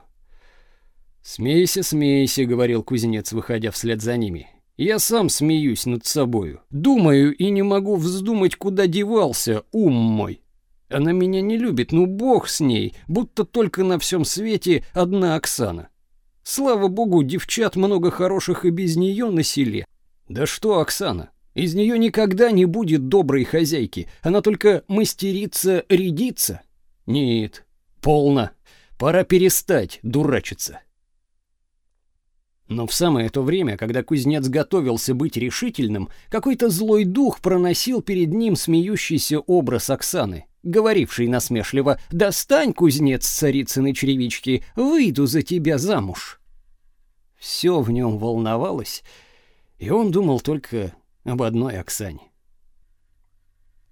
«Смейся, смейся», — говорил кузнец, выходя вслед за ними. «Я сам смеюсь над собою, думаю и не могу вздумать, куда девался ум мой». Она меня не любит, ну бог с ней, будто только на всем свете одна Оксана. Слава богу, девчат много хороших и без нее на селе. Да что Оксана? Из нее никогда не будет доброй хозяйки, она только мастерица рядиться. Нет, полно. Пора перестать дурачиться. Но в самое то время, когда кузнец готовился быть решительным, какой-то злой дух проносил перед ним смеющийся образ Оксаны говоривший насмешливо «Достань, кузнец царицыной черевички, выйду за тебя замуж». Все в нем волновалось, и он думал только об одной Оксане.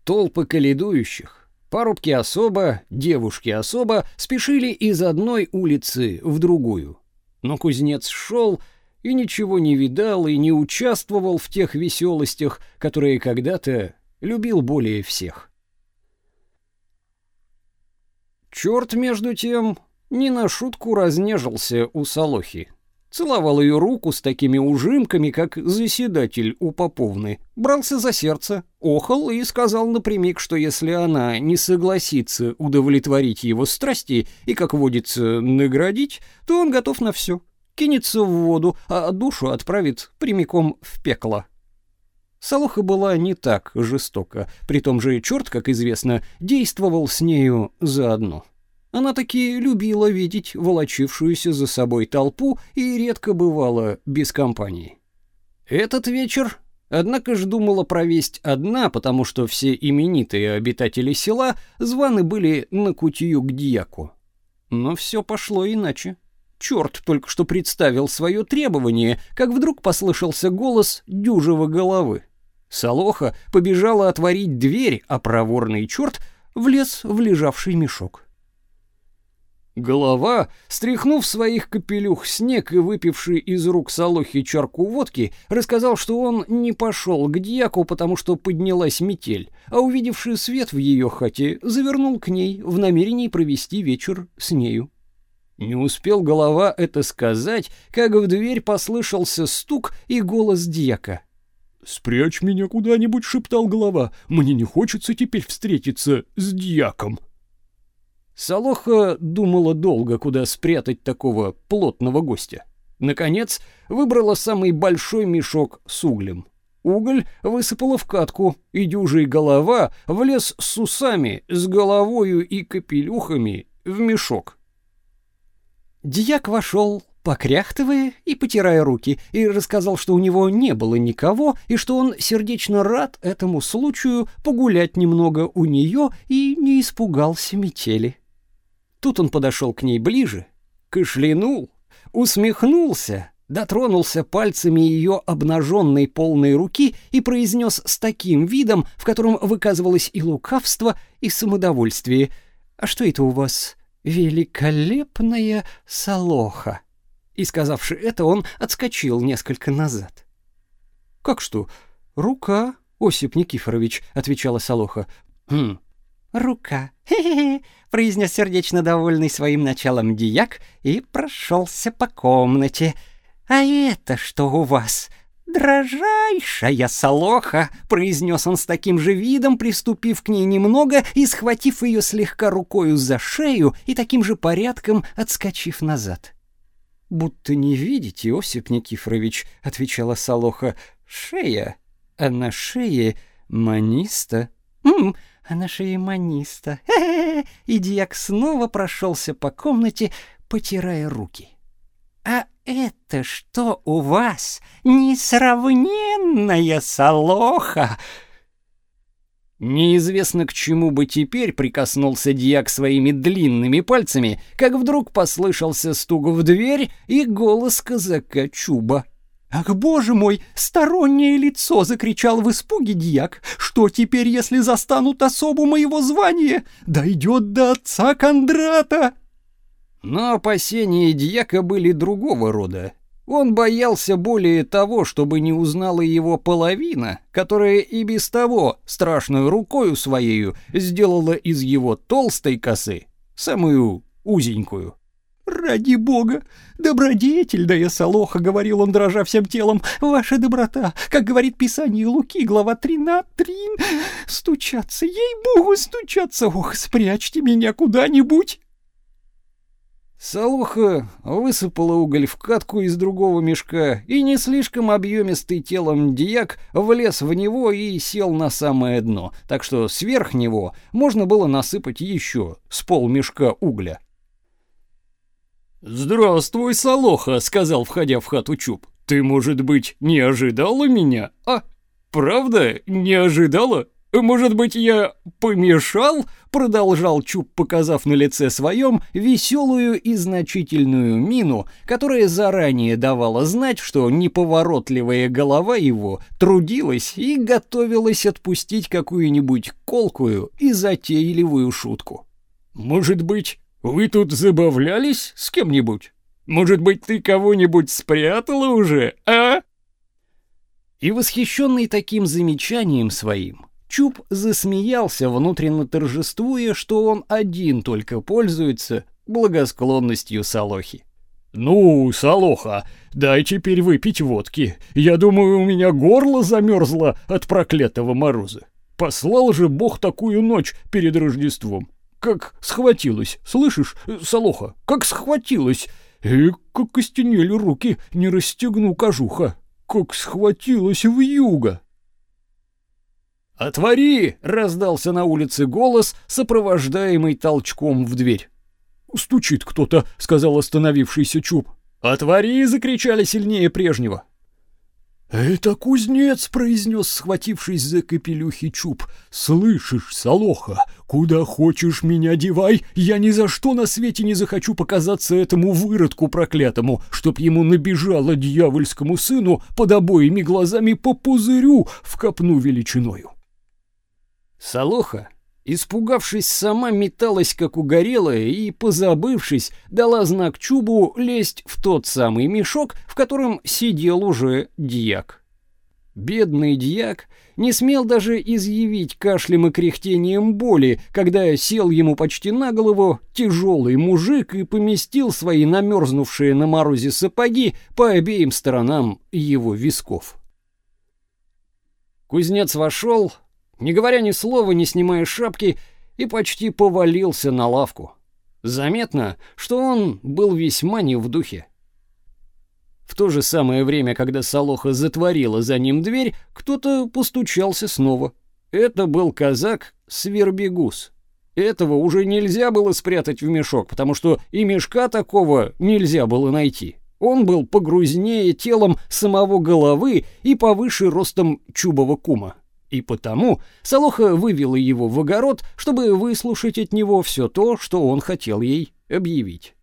Толпы каледующих, парубки особо, девушки особо спешили из одной улицы в другую. Но кузнец шел и ничего не видал и не участвовал в тех веселостях, которые когда-то любил более всех. Черт, между тем, не на шутку разнежился у Солохи. Целовал ее руку с такими ужимками, как заседатель у Поповны. Брался за сердце, охал и сказал напрямик, что если она не согласится удовлетворить его страсти и, как водится, наградить, то он готов на все. Кинется в воду, а душу отправит прямиком в пекло. Солоха была не так жестока, при том же черт, как известно, действовал с нею заодно. Она таки любила видеть волочившуюся за собой толпу и редко бывала без компании. Этот вечер, однако ж думала провесть одна, потому что все именитые обитатели села званы были на кутью к дьяку. Но все пошло иначе. Черт только что представил свое требование, как вдруг послышался голос дюжего головы. Солоха побежала отворить дверь, а проворный черт влез в лежавший мешок. Голова, стряхнув своих капелюх снег и выпивший из рук Солохи чарку водки, рассказал, что он не пошел к дьяку, потому что поднялась метель, а увидевший свет в ее хате, завернул к ней в намерении провести вечер с нею. Не успел голова это сказать, как в дверь послышался стук и голос дьяка. «Спрячь меня куда-нибудь», — шептал голова. «Мне не хочется теперь встретиться с дьяком». Солоха думала долго, куда спрятать такого плотного гостя. Наконец, выбрала самый большой мешок с углем. Уголь высыпала в катку, и дюжий голова влез с усами, с головою и капелюхами в мешок. Дьяк вошел покряхтывая и потирая руки, и рассказал, что у него не было никого, и что он сердечно рад этому случаю погулять немного у нее и не испугался метели. Тут он подошел к ней ближе, кашлянул, усмехнулся, дотронулся пальцами ее обнаженной полной руки и произнес с таким видом, в котором выказывалось и лукавство, и самодовольствие. «А что это у вас? Великолепная солоха!» И, сказавши это, он отскочил несколько назад. «Как что? Рука, Осип Никифорович», — отвечала Солоха. «Хм, рука. Хе-хе-хе», — произнес сердечно довольный своим началом дияк и прошелся по комнате. «А это что у вас?» «Дрожайшая солоха!» — произнес он с таким же видом, приступив к ней немного и схватив ее слегка рукою за шею и таким же порядком отскочив назад будто не видите, Осип Никифорович, отвечала Солоха. Шея, а на шее маниста. М, а на шее маниста. Хе -хе -хе. И дьяк снова прошелся по комнате, потирая руки. «А это что у вас? Несравненная солоха!» Неизвестно к чему бы теперь прикоснулся дьяк своими длинными пальцами, как вдруг послышался стук в дверь и голос казака Чуба. «Ах, боже мой, стороннее лицо!» — закричал в испуге дьяк. «Что теперь, если застанут особу моего звания? Дойдет до отца Кондрата!» Но опасения дьяка были другого рода. Он боялся более того, чтобы не узнала его половина, которая и без того страшную рукою своею сделала из его толстой косы самую узенькую. «Ради бога! Добродетельная Солоха!» — говорил он, дрожа всем телом. «Ваша доброта, как говорит Писание Луки, глава 13, стучаться, ей-богу, стучаться! Ох, спрячьте меня куда-нибудь!» Салуха высыпала уголь в катку из другого мешка, и не слишком объемистый телом дьяк влез в него и сел на самое дно, так что сверх него можно было насыпать еще с полмешка угля. «Здравствуй, Салоха», — сказал, входя в хату Чуб. «Ты, может быть, не ожидала меня? А, правда, не ожидала?» «Может быть, я помешал?» — продолжал Чуб, показав на лице своем веселую и значительную мину, которая заранее давала знать, что неповоротливая голова его трудилась и готовилась отпустить какую-нибудь колкую и затейливую шутку. «Может быть, вы тут забавлялись с кем-нибудь? Может быть, ты кого-нибудь спрятала уже, а?» И восхищенный таким замечанием своим, Чуб засмеялся, внутренне торжествуя, что он один только пользуется благосклонностью Салохи. «Ну, Салоха, дай теперь выпить водки. Я думаю, у меня горло замерзло от проклятого мороза. Послал же Бог такую ночь перед Рождеством. Как схватилась, слышишь, Салоха, как схватилась. И как костенели руки, не расстегну кожуха. Как схватилась в юго. «Отвори!» — раздался на улице голос, сопровождаемый толчком в дверь. «Стучит кто-то», — сказал остановившийся Чуб. «Отвори!» — закричали сильнее прежнего. «Это кузнец!» — произнес, схватившись за капелюхи Чуб. «Слышишь, Солоха, куда хочешь меня девай, я ни за что на свете не захочу показаться этому выродку проклятому, чтоб ему набежало дьявольскому сыну под обоими глазами по пузырю в копну величиною». Салоха, испугавшись, сама металась, как угорелая, и, позабывшись, дала знак Чубу лезть в тот самый мешок, в котором сидел уже дьяк. Бедный дьяк не смел даже изъявить кашлем и кряхтением боли, когда сел ему почти на голову тяжелый мужик и поместил свои намерзнувшие на морозе сапоги по обеим сторонам его висков. Кузнец вошел, не говоря ни слова, не снимая шапки, и почти повалился на лавку. Заметно, что он был весьма не в духе. В то же самое время, когда Солоха затворила за ним дверь, кто-то постучался снова. Это был казак Свербегус. Этого уже нельзя было спрятать в мешок, потому что и мешка такого нельзя было найти. Он был погрузнее телом самого головы и повыше ростом чубова кума. И потому Солоха вывела его в огород, чтобы выслушать от него все то, что он хотел ей объявить.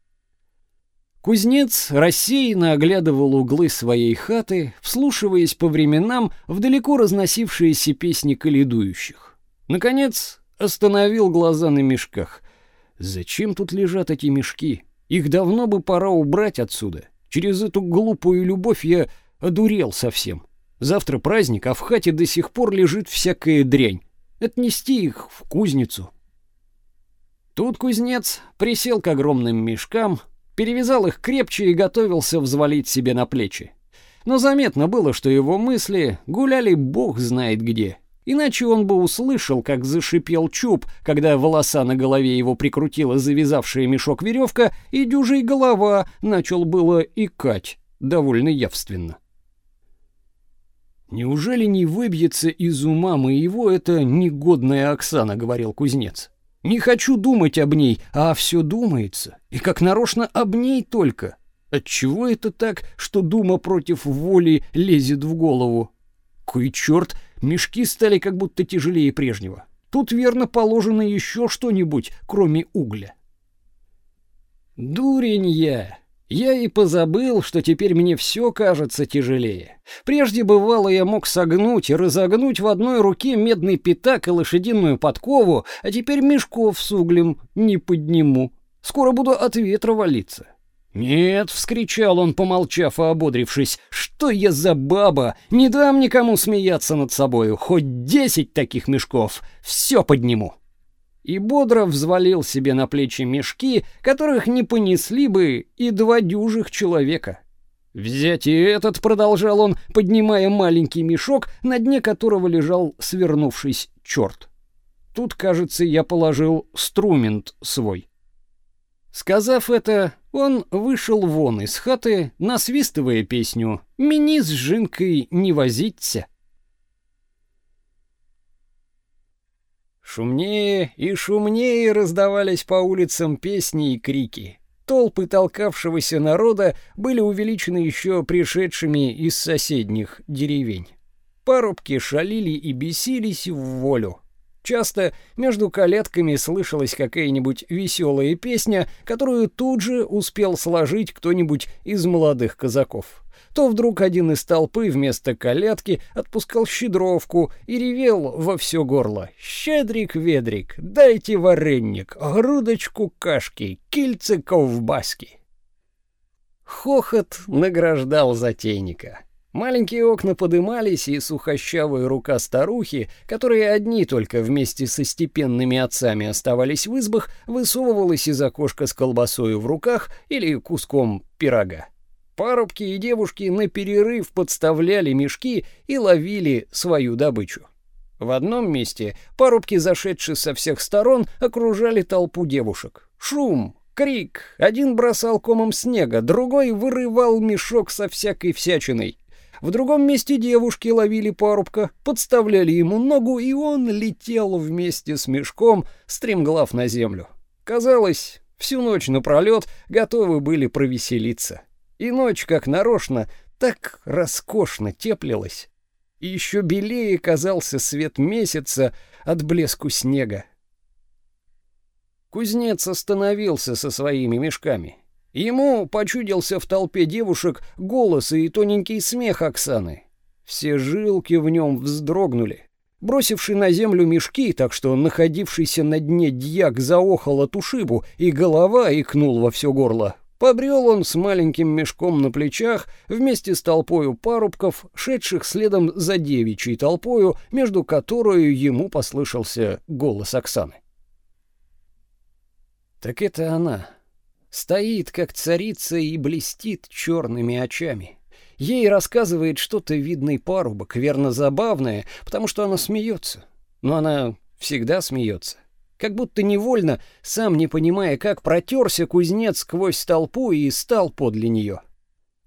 Кузнец рассеянно оглядывал углы своей хаты, вслушиваясь по временам в далеко разносившиеся песни каледующих. Наконец остановил глаза на мешках. Зачем тут лежат эти мешки? Их давно бы пора убрать отсюда. Через эту глупую любовь я одурел совсем. Завтра праздник, а в хате до сих пор лежит всякая дрянь. Отнести их в кузницу. Тут кузнец присел к огромным мешкам, перевязал их крепче и готовился взвалить себе на плечи. Но заметно было, что его мысли гуляли бог знает где. Иначе он бы услышал, как зашипел чуб, когда волоса на голове его прикрутила завязавшая мешок веревка, и дюжей голова начал было икать довольно явственно. «Неужели не выбьется из ума моего эта негодная Оксана?» — говорил кузнец. «Не хочу думать об ней, а все думается, и как нарочно об ней только. Отчего это так, что дума против воли лезет в голову? Кой черт, мешки стали как будто тяжелее прежнего. Тут верно положено еще что-нибудь, кроме угля. Дурень я! Я и позабыл, что теперь мне все кажется тяжелее. Прежде бывало, я мог согнуть и разогнуть в одной руке медный пятак и лошадиную подкову, а теперь мешков с углем не подниму. Скоро буду от ветра валиться. «Нет», — вскричал он, помолчав и ободрившись, — «что я за баба? Не дам никому смеяться над собою, хоть десять таких мешков, все подниму». И бодро взвалил себе на плечи мешки, которых не понесли бы и два дюжих человека. «Взять и этот», — продолжал он, поднимая маленький мешок, на дне которого лежал свернувшись черт. Тут, кажется, я положил струмент свой. Сказав это, он вышел вон из хаты, насвистывая песню «Мини с жинкой не возиться». Шумнее и шумнее раздавались по улицам песни и крики. Толпы толкавшегося народа были увеличены еще пришедшими из соседних деревень. Парубки шалили и бесились в волю. Часто между колядками слышалась какая-нибудь веселая песня, которую тут же успел сложить кто-нибудь из молодых казаков. То вдруг один из толпы вместо колядки отпускал щедровку и ревел во все горло. «Щедрик-ведрик, дайте варенник, грудочку кашки, кильце ковбаски». Хохот награждал затейника. Маленькие окна подымались, и сухощавая рука старухи, которые одни только вместе со степенными отцами оставались в избах, высовывалась из окошка с колбасой в руках или куском пирога. Парубки и девушки на перерыв подставляли мешки и ловили свою добычу. В одном месте парубки, зашедшие со всех сторон, окружали толпу девушек. Шум, крик, один бросал комом снега, другой вырывал мешок со всякой всячиной. В другом месте девушки ловили парубка, подставляли ему ногу, и он летел вместе с мешком, стремглав на землю. Казалось, всю ночь напролет готовы были провеселиться. И ночь, как нарочно, так роскошно теплилась. И еще белее казался свет месяца от блеску снега. Кузнец остановился со своими мешками. Ему почудился в толпе девушек голос и тоненький смех Оксаны. Все жилки в нем вздрогнули. Бросивший на землю мешки, так что находившийся на дне дьяк заохал от ушибу, и голова икнул во все горло. Побрел он с маленьким мешком на плечах вместе с толпою парубков, шедших следом за девичьей толпою, между которой ему послышался голос Оксаны. Так это она, Стоит, как царица, и блестит черными очами. Ей рассказывает что-то видный парубок, верно забавное, потому что она смеется. Но она всегда смеется. Как будто невольно, сам не понимая, как протерся кузнец сквозь толпу и стал подле нее.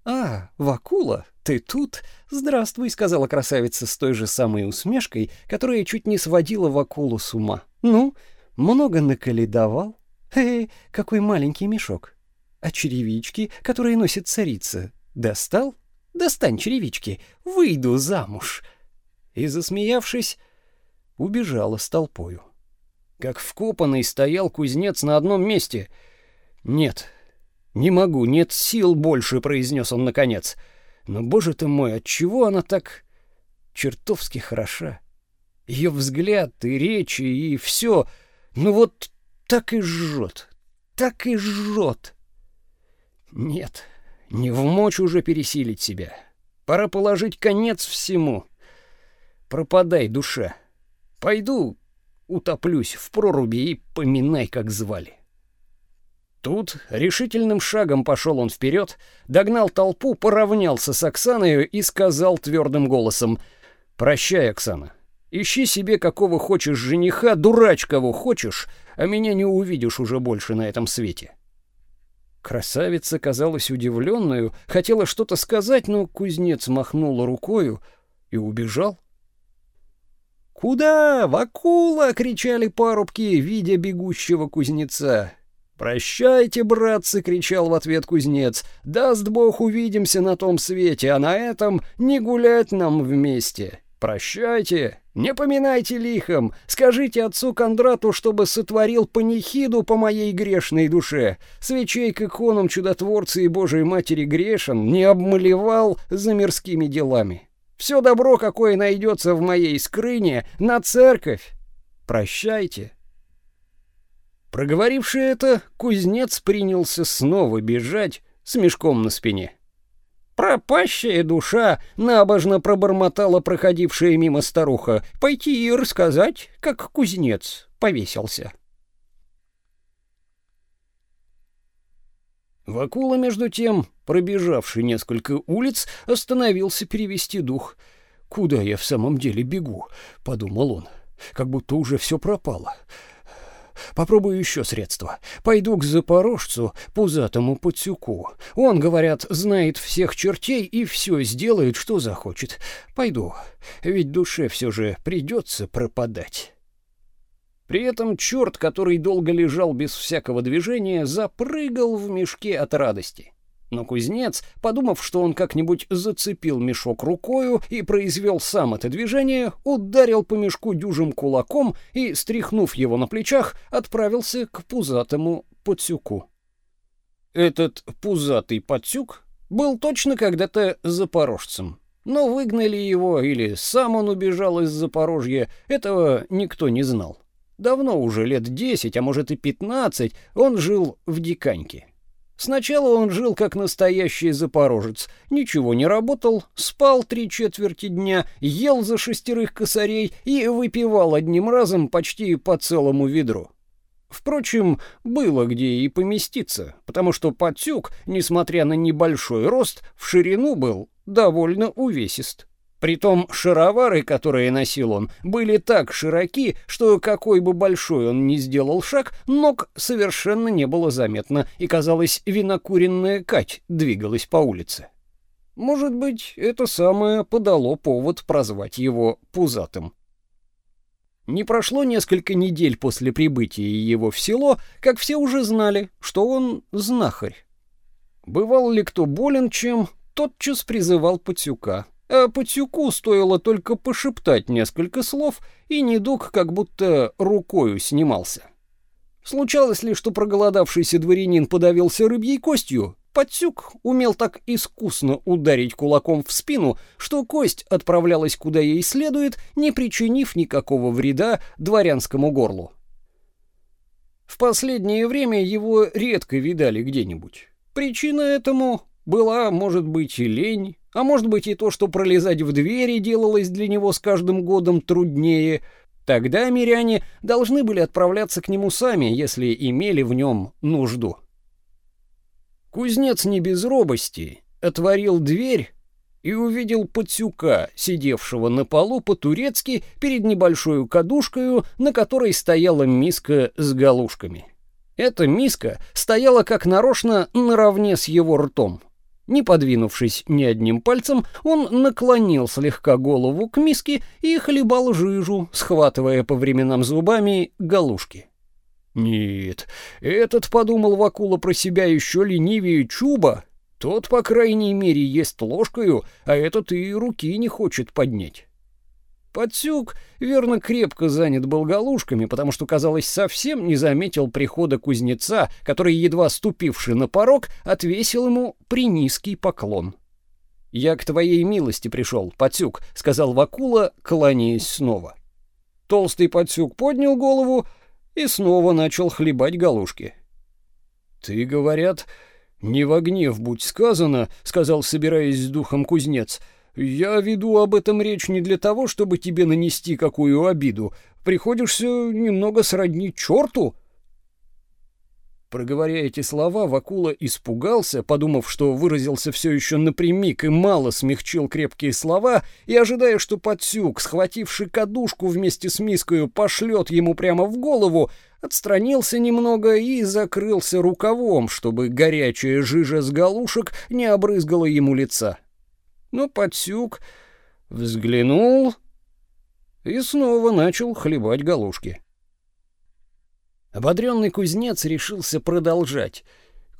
«А, Вакула, ты тут? Здравствуй», — сказала красавица с той же самой усмешкой, которая чуть не сводила Вакулу с ума. «Ну, много наколедовал?» Эй, какой маленький мешок. А черевички, которые носит царица, достал? Достань черевички, выйду замуж. И засмеявшись, убежала с толпою. Как вкопанный стоял кузнец на одном месте. Нет, не могу, нет сил больше, произнес он наконец. Но, боже ты мой, от чего она так чертовски хороша? Ее взгляд и речи и все, ну вот так и жжет, так и жжет. Нет, не в мочь уже пересилить себя. Пора положить конец всему. Пропадай, душа. Пойду утоплюсь в проруби и поминай, как звали. Тут решительным шагом пошел он вперед, догнал толпу, поравнялся с Оксаной и сказал твердым голосом «Прощай, Оксана. Ищи себе какого хочешь жениха, дурач хочешь, а меня не увидишь уже больше на этом свете. Красавица казалась удивленную, хотела что-то сказать, но кузнец махнул рукою и убежал. «Куда? Вакула!» — кричали парубки, видя бегущего кузнеца. «Прощайте, братцы!» — кричал в ответ кузнец. «Даст Бог, увидимся на том свете, а на этом не гулять нам вместе. Прощайте! Не поминайте лихом! Скажите отцу Кондрату, чтобы сотворил панихиду по моей грешной душе. Свечей к иконам чудотворца и Божией Матери грешен, не обмалевал за мирскими делами. Все добро, какое найдется в моей скрыне, на церковь. Прощайте!» Проговоривший это, кузнец принялся снова бежать с мешком на спине. «Пропащая душа!» — набожно пробормотала проходившая мимо старуха. «Пойти и рассказать, как кузнец повесился». Вакула, между тем, пробежавший несколько улиц, остановился перевести дух. «Куда я в самом деле бегу?» — подумал он. «Как будто уже все пропало. Попробую еще средства. Пойду к запорожцу, пузатому Пацюку. Он, говорят, знает всех чертей и все сделает, что захочет. Пойду, ведь душе все же придется пропадать. При этом черт, который долго лежал без всякого движения, запрыгал в мешке от радости. Но кузнец, подумав, что он как-нибудь зацепил мешок рукою и произвел сам это движение, ударил по мешку дюжим кулаком и, стряхнув его на плечах, отправился к пузатому подсюку. Этот пузатый подсюк был точно когда-то запорожцем. Но выгнали его или сам он убежал из Запорожья, этого никто не знал. Давно уже, лет десять, а может и пятнадцать, он жил в Диканьке. Сначала он жил как настоящий запорожец, ничего не работал, спал три четверти дня, ел за шестерых косарей и выпивал одним разом почти по целому ведру. Впрочем, было где и поместиться, потому что Патюк, несмотря на небольшой рост, в ширину был довольно увесист. Притом шаровары, которые носил он, были так широки, что какой бы большой он ни сделал шаг, ног совершенно не было заметно, и казалось, винокуренная Кать двигалась по улице. Может быть, это самое подало повод прозвать его пузатым. Не прошло несколько недель после прибытия его в село, как все уже знали, что он знахарь. Бывал ли кто болен чем, тотчас призывал Патюка — а Патюку стоило только пошептать несколько слов, и недуг как будто рукою снимался. Случалось ли, что проголодавшийся дворянин подавился рыбьей костью, Патюк умел так искусно ударить кулаком в спину, что кость отправлялась куда ей следует, не причинив никакого вреда дворянскому горлу. В последнее время его редко видали где-нибудь. Причина этому была, может быть, и лень, а может быть и то, что пролезать в двери делалось для него с каждым годом труднее. Тогда миряне должны были отправляться к нему сами, если имели в нем нужду. Кузнец не без робости отворил дверь и увидел Пацюка, сидевшего на полу по-турецки перед небольшой кадушкой, на которой стояла миска с галушками. Эта миска стояла как нарочно наравне с его ртом. Не подвинувшись ни одним пальцем, он наклонил слегка голову к миске и хлебал жижу, схватывая по временам зубами галушки. Нет, этот подумал Вакула про себя еще ленивее Чуба. Тот, по крайней мере, ест ложкою, а этот и руки не хочет поднять. Подсюк, верно, крепко занят был галушками, потому что, казалось, совсем не заметил прихода кузнеца, который, едва ступивший на порог, отвесил ему принизкий поклон. «Я к твоей милости пришел, Подсюк», — сказал Вакула, кланяясь снова. Толстый Подсюк поднял голову и снова начал хлебать галушки. «Ты, говорят, не в гнев будь сказано», — сказал, собираясь с духом кузнец, — я веду об этом речь не для того, чтобы тебе нанести какую обиду. Приходишься немного сродни черту. Проговоря эти слова, Вакула испугался, подумав, что выразился все еще напрямик и мало смягчил крепкие слова, и ожидая, что подсюк, схвативший кадушку вместе с миской, пошлет ему прямо в голову, отстранился немного и закрылся рукавом, чтобы горячая жижа с галушек не обрызгала ему лица. Но подсюк взглянул и снова начал хлебать галушки. Ободренный кузнец решился продолжать.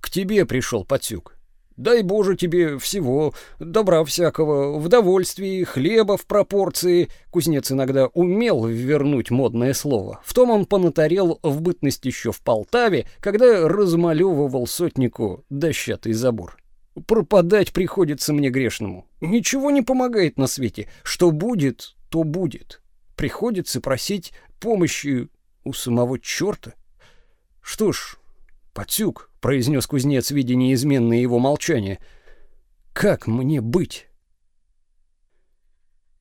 «К тебе пришел Патюк. Дай Боже тебе всего, добра всякого, в довольствии, хлеба в пропорции. Кузнец иногда умел вернуть модное слово. В том он понатарел в бытность еще в Полтаве, когда размалевывал сотнику дощатый забор. Пропадать приходится мне грешному. Ничего не помогает на свете. Что будет, то будет. Приходится просить помощи у самого черта. Что ж, Пацюк, произнес кузнец, видя неизменное его молчание. Как мне быть?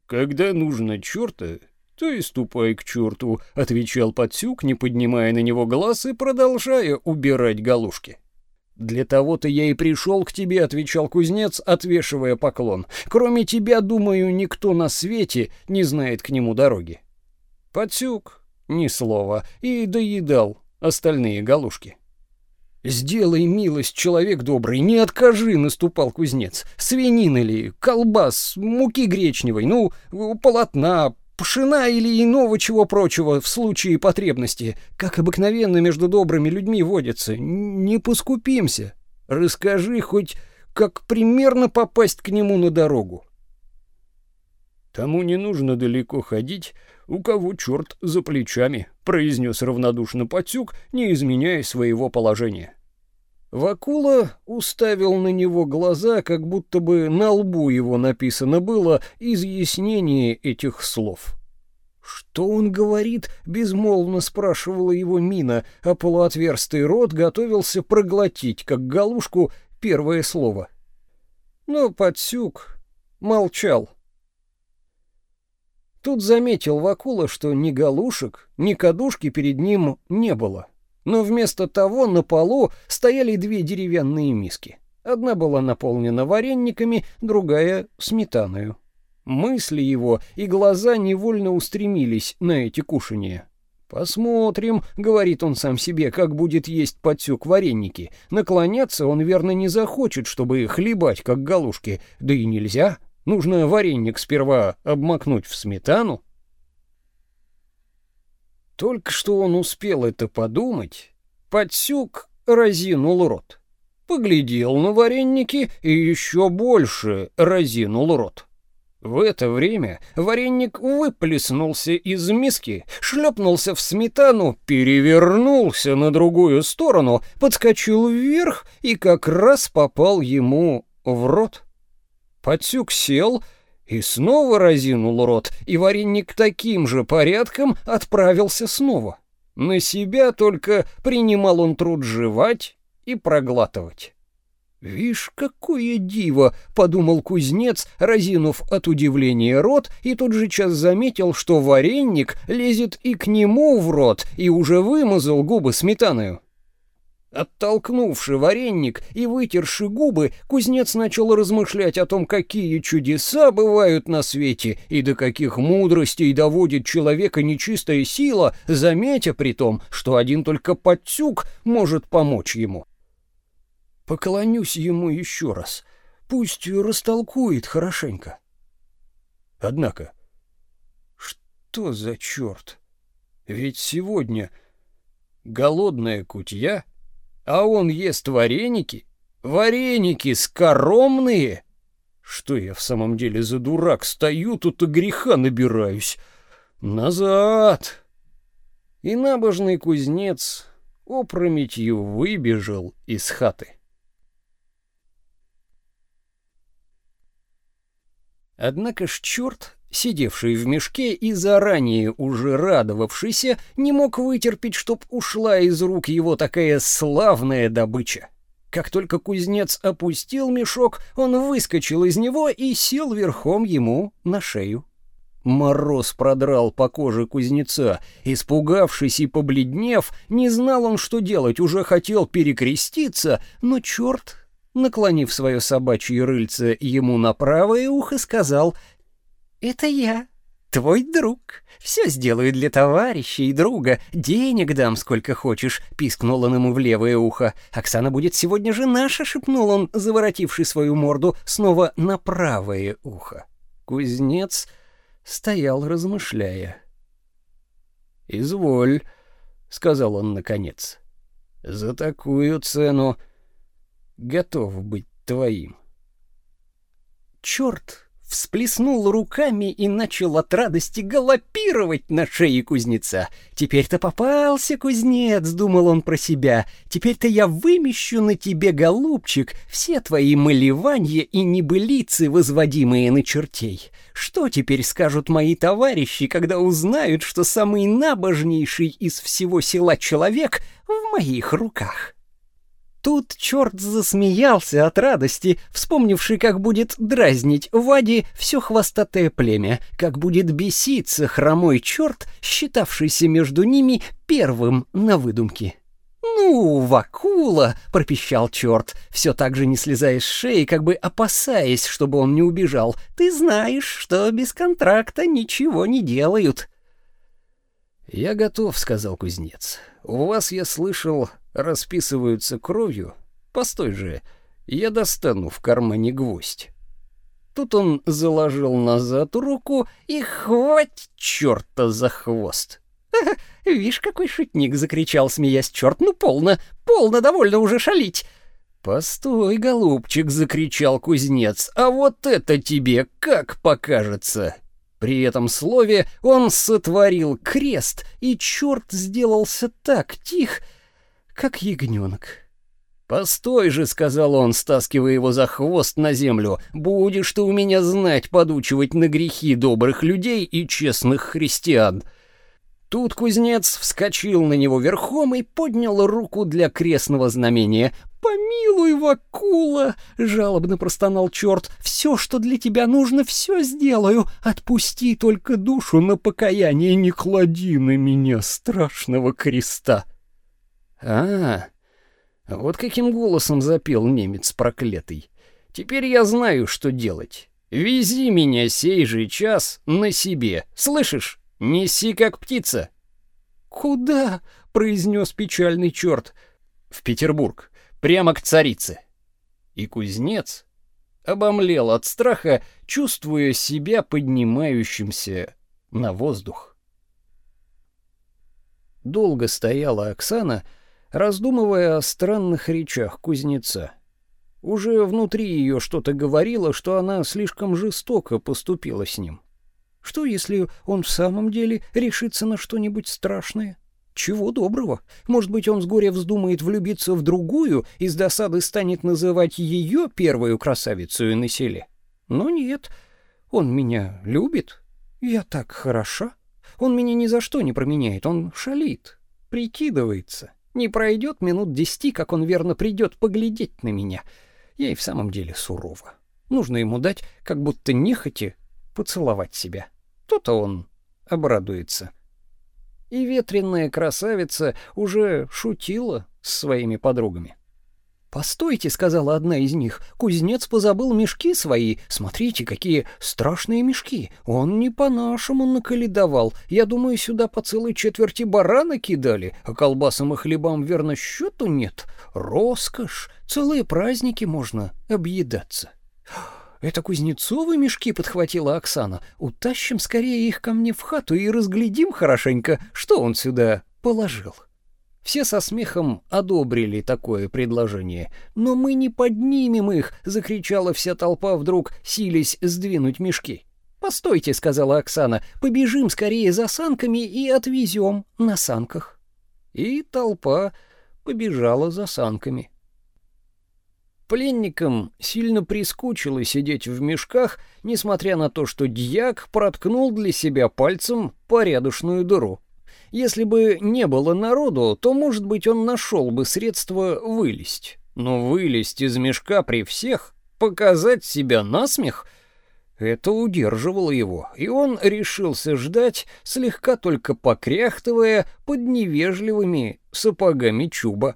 Когда нужно черта, то и ступай к черту, отвечал Пацюк, не поднимая на него глаз и продолжая убирать галушки. «Для того-то я и пришел к тебе», — отвечал кузнец, отвешивая поклон. «Кроме тебя, думаю, никто на свете не знает к нему дороги». Пацюк ни слова и доедал остальные галушки. «Сделай милость, человек добрый, не откажи», — наступал кузнец. «Свинины ли, колбас, муки гречневой, ну, полотна, пшена или иного чего прочего в случае потребности, как обыкновенно между добрыми людьми водится. Не поскупимся. Расскажи хоть, как примерно попасть к нему на дорогу». «Тому не нужно далеко ходить, у кого черт за плечами», — произнес равнодушно Патюк, не изменяя своего положения. Вакула уставил на него глаза, как будто бы на лбу его написано было изъяснение этих слов. «Что он говорит?» — безмолвно спрашивала его мина, а полуотверстый рот готовился проглотить, как галушку, первое слово. Но Подсюк молчал. Тут заметил Вакула, что ни галушек, ни кадушки перед ним не было. — но вместо того на полу стояли две деревянные миски. Одна была наполнена варениками, другая — сметаною. Мысли его и глаза невольно устремились на эти кушания. «Посмотрим», — говорит он сам себе, — «как будет есть подсюк вареники. Наклоняться он, верно, не захочет, чтобы хлебать, как галушки. Да и нельзя. Нужно вареник сперва обмакнуть в сметану, только что он успел это подумать, подсюк разинул рот. Поглядел на вареники и еще больше разинул рот. В это время вареник выплеснулся из миски, шлепнулся в сметану, перевернулся на другую сторону, подскочил вверх и как раз попал ему в рот. Подсюк сел и снова разинул рот, и вареник таким же порядком отправился снова. На себя только принимал он труд жевать и проглатывать. «Вишь, какое диво!» — подумал кузнец, разинув от удивления рот, и тут же час заметил, что вареник лезет и к нему в рот, и уже вымазал губы сметаною. Оттолкнувши вареник и вытерши губы, кузнец начал размышлять о том, какие чудеса бывают на свете и до каких мудростей доводит человека нечистая сила, заметя при том, что один только подтюк может помочь ему. Поклонюсь ему еще раз, пусть растолкует хорошенько. Однако, что за черт? Ведь сегодня голодная кутья — а он ест вареники? Вареники скоромные? Что я в самом деле за дурак? Стою тут и греха набираюсь. Назад! И набожный кузнец опрометью выбежал из хаты. Однако ж черт сидевший в мешке и заранее уже радовавшийся, не мог вытерпеть, чтоб ушла из рук его такая славная добыча. Как только кузнец опустил мешок, он выскочил из него и сел верхом ему на шею. Мороз продрал по коже кузнеца. Испугавшись и побледнев, не знал он, что делать, уже хотел перекреститься, но черт, наклонив свое собачье рыльце ему на правое ухо, сказал «Это я, твой друг. Все сделаю для товарища и друга. Денег дам сколько хочешь», — пискнул он ему в левое ухо. «Оксана будет сегодня же наша», — шепнул он, заворотивший свою морду снова на правое ухо. Кузнец стоял, размышляя. «Изволь, сказал он наконец. За такую цену готов быть твоим. Черт! Всплеснул руками и начал от радости галопировать на шее кузнеца. «Теперь-то попался, кузнец!» — думал он про себя. «Теперь-то я вымещу на тебе, голубчик, все твои малевания и небылицы, возводимые на чертей. Что теперь скажут мои товарищи, когда узнают, что самый набожнейший из всего села человек в моих руках?» Тут черт засмеялся от радости, вспомнивший, как будет дразнить Вади все хвостатое племя, как будет беситься хромой черт, считавшийся между ними первым на выдумке. «Ну, Вакула!» — пропищал черт, все так же не слезая с шеи, как бы опасаясь, чтобы он не убежал. «Ты знаешь, что без контракта ничего не делают». «Я готов», — сказал кузнец. «У вас, я слышал, расписываются кровью, постой же, я достану в кармане гвоздь. Тут он заложил назад руку и хвать черта за хвост. «Вишь, какой шутник!» — закричал, смеясь черт. «Ну, полно, полно, довольно уже шалить!» «Постой, голубчик!» — закричал кузнец. «А вот это тебе как покажется!» При этом слове он сотворил крест, и черт сделался так тих, как ягненок. «Постой же», — сказал он, стаскивая его за хвост на землю, — «будешь ты у меня знать подучивать на грехи добрых людей и честных христиан». Тут кузнец вскочил на него верхом и поднял руку для крестного знамения. «Помилуй, Вакула!» — жалобно простонал черт. «Все, что для тебя нужно, все сделаю. Отпусти только душу на покаяние, не клади на меня страшного креста». А, вот каким голосом запел немец проклятый. Теперь я знаю, что делать. Вези меня сей же час на себе. Слышишь? Неси как птица. Куда? произнес печальный черт. В Петербург, прямо к царице. И кузнец обомлел от страха, чувствуя себя поднимающимся на воздух. Долго стояла Оксана, раздумывая о странных речах кузнеца. Уже внутри ее что-то говорило, что она слишком жестоко поступила с ним. Что, если он в самом деле решится на что-нибудь страшное? Чего доброго? Может быть, он с горя вздумает влюбиться в другую и с досады станет называть ее первую красавицей на селе? Но нет, он меня любит. Я так хороша. Он меня ни за что не променяет, он шалит, прикидывается. Не пройдет минут десяти, как он верно придет поглядеть на меня. Я и в самом деле сурова. Нужно ему дать, как будто нехотя, поцеловать себя. То-то он обрадуется. И ветреная красавица уже шутила с своими подругами. «Постойте», — сказала одна из них, — «кузнец позабыл мешки свои. Смотрите, какие страшные мешки. Он не по-нашему наколедовал. Я думаю, сюда по целой четверти барана кидали, а колбасам и хлебам верно счету нет. Роскошь, целые праздники можно объедаться». «Это кузнецовы мешки», — подхватила Оксана. «Утащим скорее их ко мне в хату и разглядим хорошенько, что он сюда положил». Все со смехом одобрили такое предложение. «Но мы не поднимем их!» — закричала вся толпа вдруг, сились сдвинуть мешки. «Постойте», — сказала Оксана, — «побежим скорее за санками и отвезем на санках». И толпа побежала за санками. Пленникам сильно прискучило сидеть в мешках, несмотря на то, что дьяк проткнул для себя пальцем порядочную дыру. Если бы не было народу, то, может быть, он нашел бы средство вылезть. Но вылезть из мешка при всех, показать себя насмех — это удерживало его, и он решился ждать, слегка только покряхтывая под невежливыми сапогами Чуба.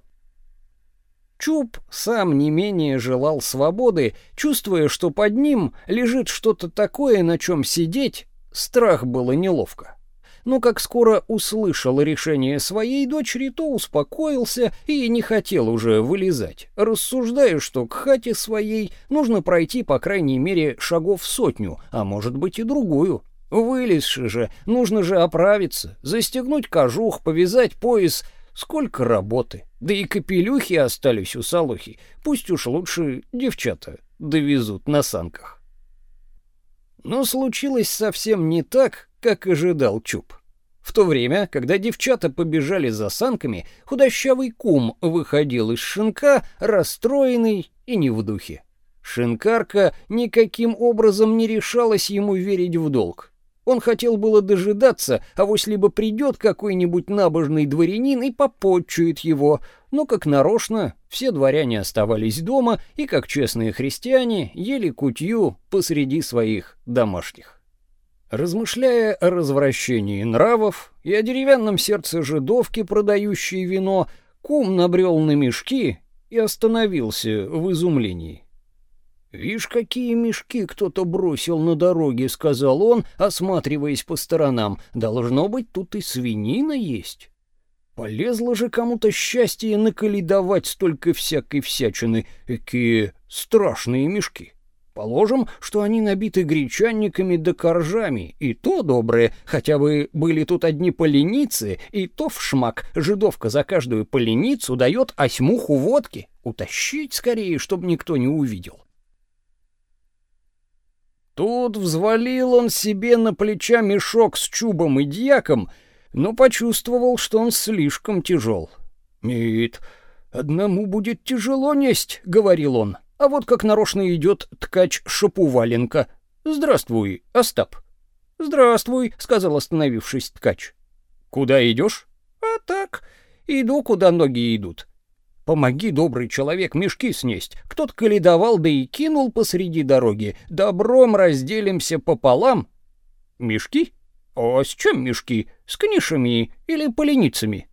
Чуб сам не менее желал свободы, чувствуя, что под ним лежит что-то такое, на чем сидеть, страх было неловко но как скоро услышал решение своей дочери, то успокоился и не хотел уже вылезать, рассуждая, что к хате своей нужно пройти по крайней мере шагов сотню, а может быть и другую. Вылезши же, нужно же оправиться, застегнуть кожух, повязать пояс. Сколько работы. Да и капелюхи остались у Салухи. Пусть уж лучше девчата довезут на санках. Но случилось совсем не так, как ожидал Чуб. В то время, когда девчата побежали за санками, худощавый кум выходил из шинка, расстроенный и не в духе. Шинкарка никаким образом не решалась ему верить в долг. Он хотел было дожидаться, а вось либо придет какой-нибудь набожный дворянин и попотчует его, но как нарочно все дворяне оставались дома и, как честные христиане, ели кутью посреди своих домашних. Размышляя о развращении нравов и о деревянном сердце жидовки, продающей вино, кум набрел на мешки и остановился в изумлении. «Вишь, какие мешки кто-то бросил на дороге», — сказал он, осматриваясь по сторонам. «Должно быть, тут и свинина есть». Полезло же кому-то счастье наколедовать столько всякой всячины. Какие страшные мешки. Положим, что они набиты гречанниками да коржами, и то добрые, хотя бы были тут одни поленицы, и то в шмак жидовка за каждую поленицу дает осьмуху водки. Утащить скорее, чтобы никто не увидел. Тут взвалил он себе на плеча мешок с чубом и дьяком, но почувствовал, что он слишком тяжел. «Нет, одному будет тяжело несть», — говорил он. «А вот как нарочно идет ткач Шапуваленко. Здравствуй, Остап». «Здравствуй», — сказал остановившись ткач. «Куда идешь?» «А так, иду, куда ноги идут». Помоги, добрый человек, мешки снесть. Кто-то каледовал, да и кинул посреди дороги. Добром разделимся пополам. Мешки? А с чем мешки? С книшами или поленицами?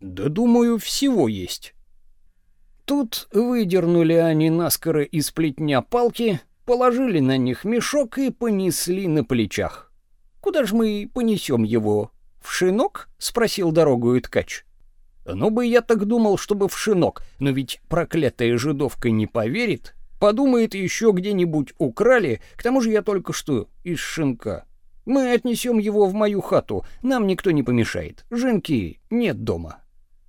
Да, думаю, всего есть. Тут выдернули они наскоро из плетня палки, положили на них мешок и понесли на плечах. Куда ж мы понесем его? В шинок? спросил дорогу ткач. Ну бы я так думал, чтобы в шинок, но ведь проклятая жидовка не поверит, подумает еще где-нибудь украли, к тому же я только что из шинка. Мы отнесем его в мою хату, нам никто не помешает. Женки нет дома.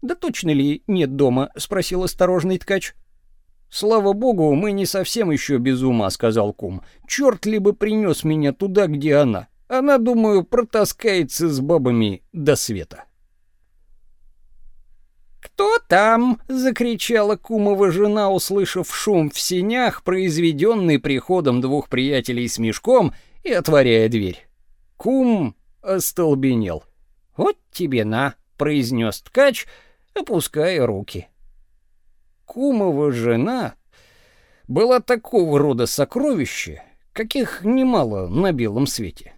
Да точно ли нет дома? спросил осторожный ткач. Слава богу, мы не совсем еще без ума, сказал кум. Черт ли бы принес меня туда, где она. Она, думаю, протаскается с бабами до света. «Кто там?» — закричала кумова жена, услышав шум в синях, произведенный приходом двух приятелей с мешком, и отворяя дверь. Кум остолбенел. «Вот тебе на!» — произнес ткач, опуская руки. Кумова жена была такого рода сокровище, каких немало на белом свете.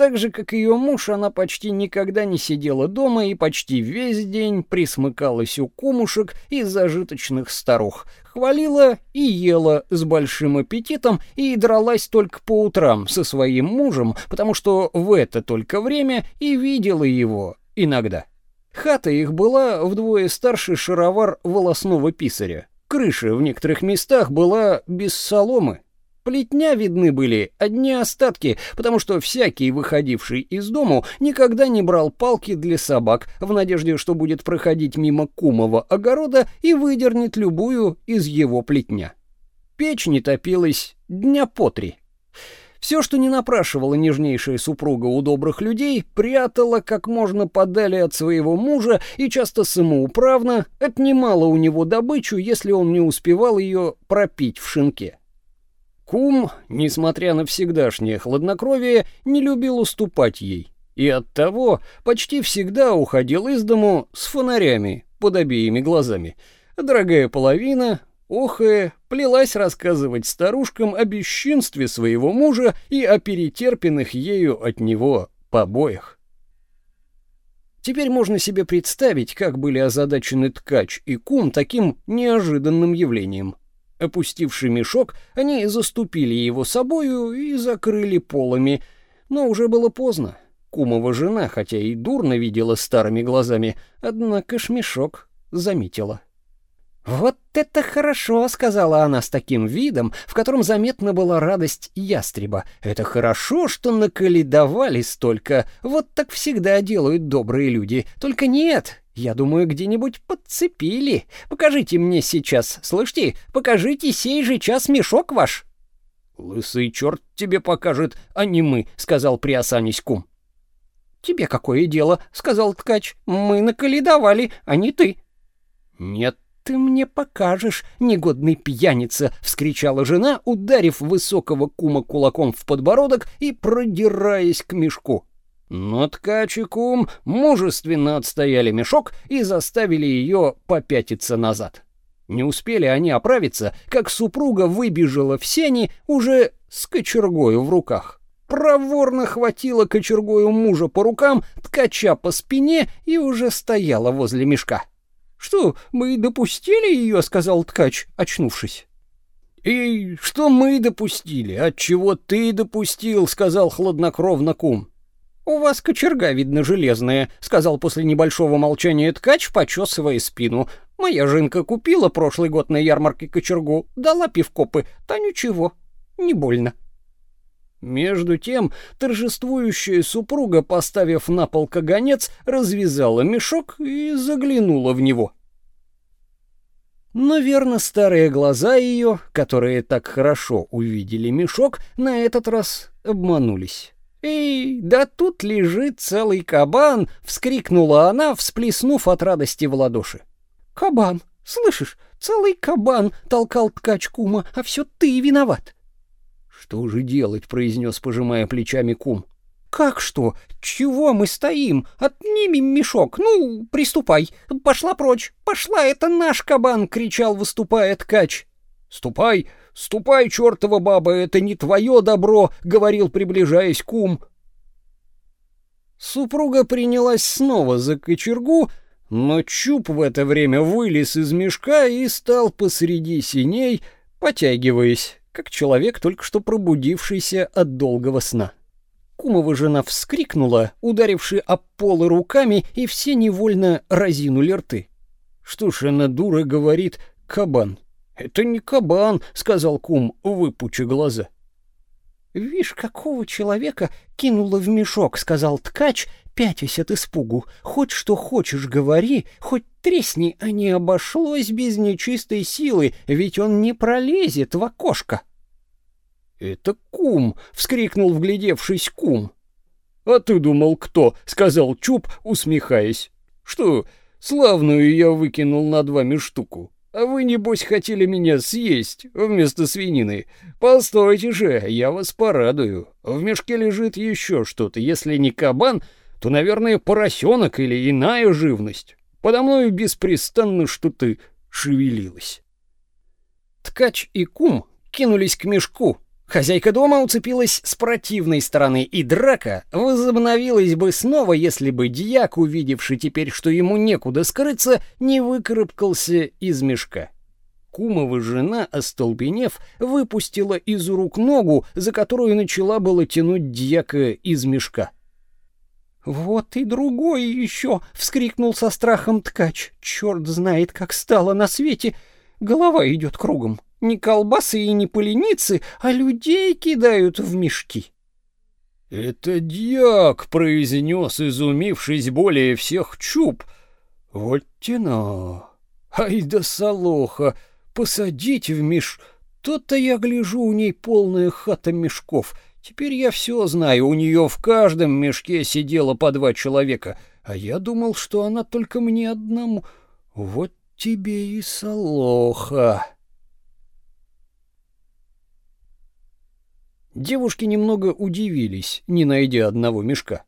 Так же, как ее муж, она почти никогда не сидела дома и почти весь день присмыкалась у кумушек и зажиточных старух, хвалила и ела с большим аппетитом и дралась только по утрам со своим мужем, потому что в это только время и видела его иногда. Хата их была вдвое старше шаровар волосного писаря. Крыша в некоторых местах была без соломы, Плетня видны были одни остатки, потому что всякий, выходивший из дому, никогда не брал палки для собак в надежде, что будет проходить мимо кумова огорода и выдернет любую из его плетня. Печь не топилась дня по три. Все, что не напрашивала нежнейшая супруга у добрых людей, прятала как можно подали от своего мужа и часто самоуправно отнимала у него добычу, если он не успевал ее пропить в шинке. Кум, несмотря на всегдашнее хладнокровие, не любил уступать ей, и оттого почти всегда уходил из дому с фонарями под обеими глазами. Дорогая половина, охая, плелась рассказывать старушкам о бесчинстве своего мужа и о перетерпенных ею от него побоях. Теперь можно себе представить, как были озадачены ткач и кум таким неожиданным явлением. Опустивший мешок, они заступили его собою и закрыли полами. Но уже было поздно. Кумова жена, хотя и дурно видела старыми глазами, однако ж мешок заметила. «Вот это хорошо», — сказала она с таким видом, в котором заметна была радость ястреба. «Это хорошо, что наколедовали столько. Вот так всегда делают добрые люди. Только нет, я думаю, где-нибудь подцепили. Покажите мне сейчас, слышите, покажите сей же час мешок ваш». «Лысый черт тебе покажет, а не мы», — сказал приосанясь кум. «Тебе какое дело?» — сказал ткач. «Мы наколедовали, а не ты». «Нет, ты мне покажешь, негодный пьяница!» — вскричала жена, ударив высокого кума кулаком в подбородок и продираясь к мешку. Но ткач мужественно отстояли мешок и заставили ее попятиться назад. Не успели они оправиться, как супруга выбежала в сени уже с кочергою в руках. Проворно хватила кочергою мужа по рукам, ткача по спине и уже стояла возле мешка. «Что, мы допустили ее?» — сказал ткач, очнувшись. «И что мы допустили? От чего ты допустил?» — сказал хладнокровно кум. «У вас кочерга, видно, железная», — сказал после небольшого молчания ткач, почесывая спину. «Моя жинка купила прошлый год на ярмарке кочергу, дала пивкопы, да ничего, не больно». Между тем, торжествующая супруга, поставив на пол каганец, развязала мешок и заглянула в него. Но старые глаза ее, которые так хорошо увидели мешок, на этот раз обманулись. «Эй, да тут лежит целый кабан!» — вскрикнула она, всплеснув от радости в ладоши. «Кабан! Слышишь, целый кабан!» — толкал ткач кума, «а все ты виноват!» «Что же делать?» — произнес, пожимая плечами кум. «Как что? Чего мы стоим? Отнимем мешок. Ну, приступай. Пошла прочь. Пошла, это наш кабан!» — кричал, выступая ткач. «Ступай, ступай, чертова баба, это не твое добро!» — говорил, приближаясь кум. Супруга принялась снова за кочергу, но Чуб в это время вылез из мешка и стал посреди синей, потягиваясь как человек, только что пробудившийся от долгого сна. Кумова жена вскрикнула, ударивши об полы руками, и все невольно разинули рты. Что ж она дура говорит «кабан». «Это не кабан», — сказал кум, выпучи глаза. «Вишь, какого человека кинула в мешок», — сказал ткач, пятясь от испугу. «Хоть что хочешь говори, хоть тресни, а не обошлось без нечистой силы, ведь он не пролезет в окошко». «Это кум!» — вскрикнул, вглядевшись кум. «А ты думал, кто?» — сказал Чуб, усмехаясь. «Что, славную я выкинул на два штуку? А вы, небось, хотели меня съесть вместо свинины? Постойте же, я вас порадую. В мешке лежит еще что-то. Если не кабан, то, наверное, поросенок или иная живность. Подо мною беспрестанно что-то шевелилось». Ткач и кум кинулись к мешку, Хозяйка дома уцепилась с противной стороны, и драка возобновилась бы снова, если бы дьяк, увидевший теперь, что ему некуда скрыться, не выкарабкался из мешка. Кумова жена, остолбенев, выпустила из рук ногу, за которую начала было тянуть дьяка из мешка. «Вот и другой еще!» — вскрикнул со страхом ткач. «Черт знает, как стало на свете! Голова идет кругом!» Не колбасы и не поленицы, а людей кидают в мешки. «Это дьяк!» — произнес, изумившись более всех чуб. «Вот тена! Ай да солоха! Посадить в меш... То-то я гляжу, у ней полная хата мешков. Теперь я все знаю, у нее в каждом мешке сидело по два человека, а я думал, что она только мне одному. Вот тебе и солоха!» Девушки немного удивились, не найдя одного мешка.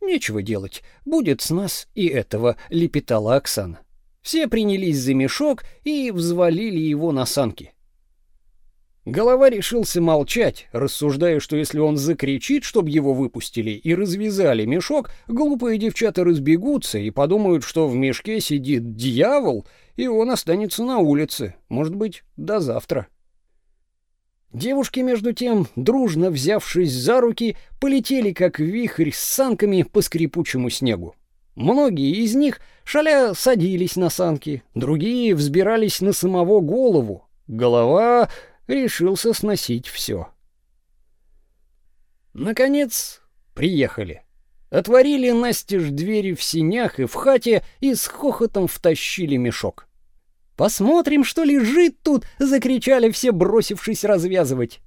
«Нечего делать, будет с нас и этого», — лепетала Оксана. Все принялись за мешок и взвалили его на санки. Голова решился молчать, рассуждая, что если он закричит, чтобы его выпустили и развязали мешок, глупые девчата разбегутся и подумают, что в мешке сидит дьявол, и он останется на улице, может быть, до завтра. Девушки, между тем, дружно взявшись за руки, полетели как вихрь с санками по скрипучему снегу. Многие из них шаля садились на санки, другие взбирались на самого голову. Голова решился сносить все. Наконец, приехали. Отворили настежь двери в синях и в хате и с хохотом втащили мешок. «Посмотрим, что лежит тут!» — закричали все, бросившись развязывать.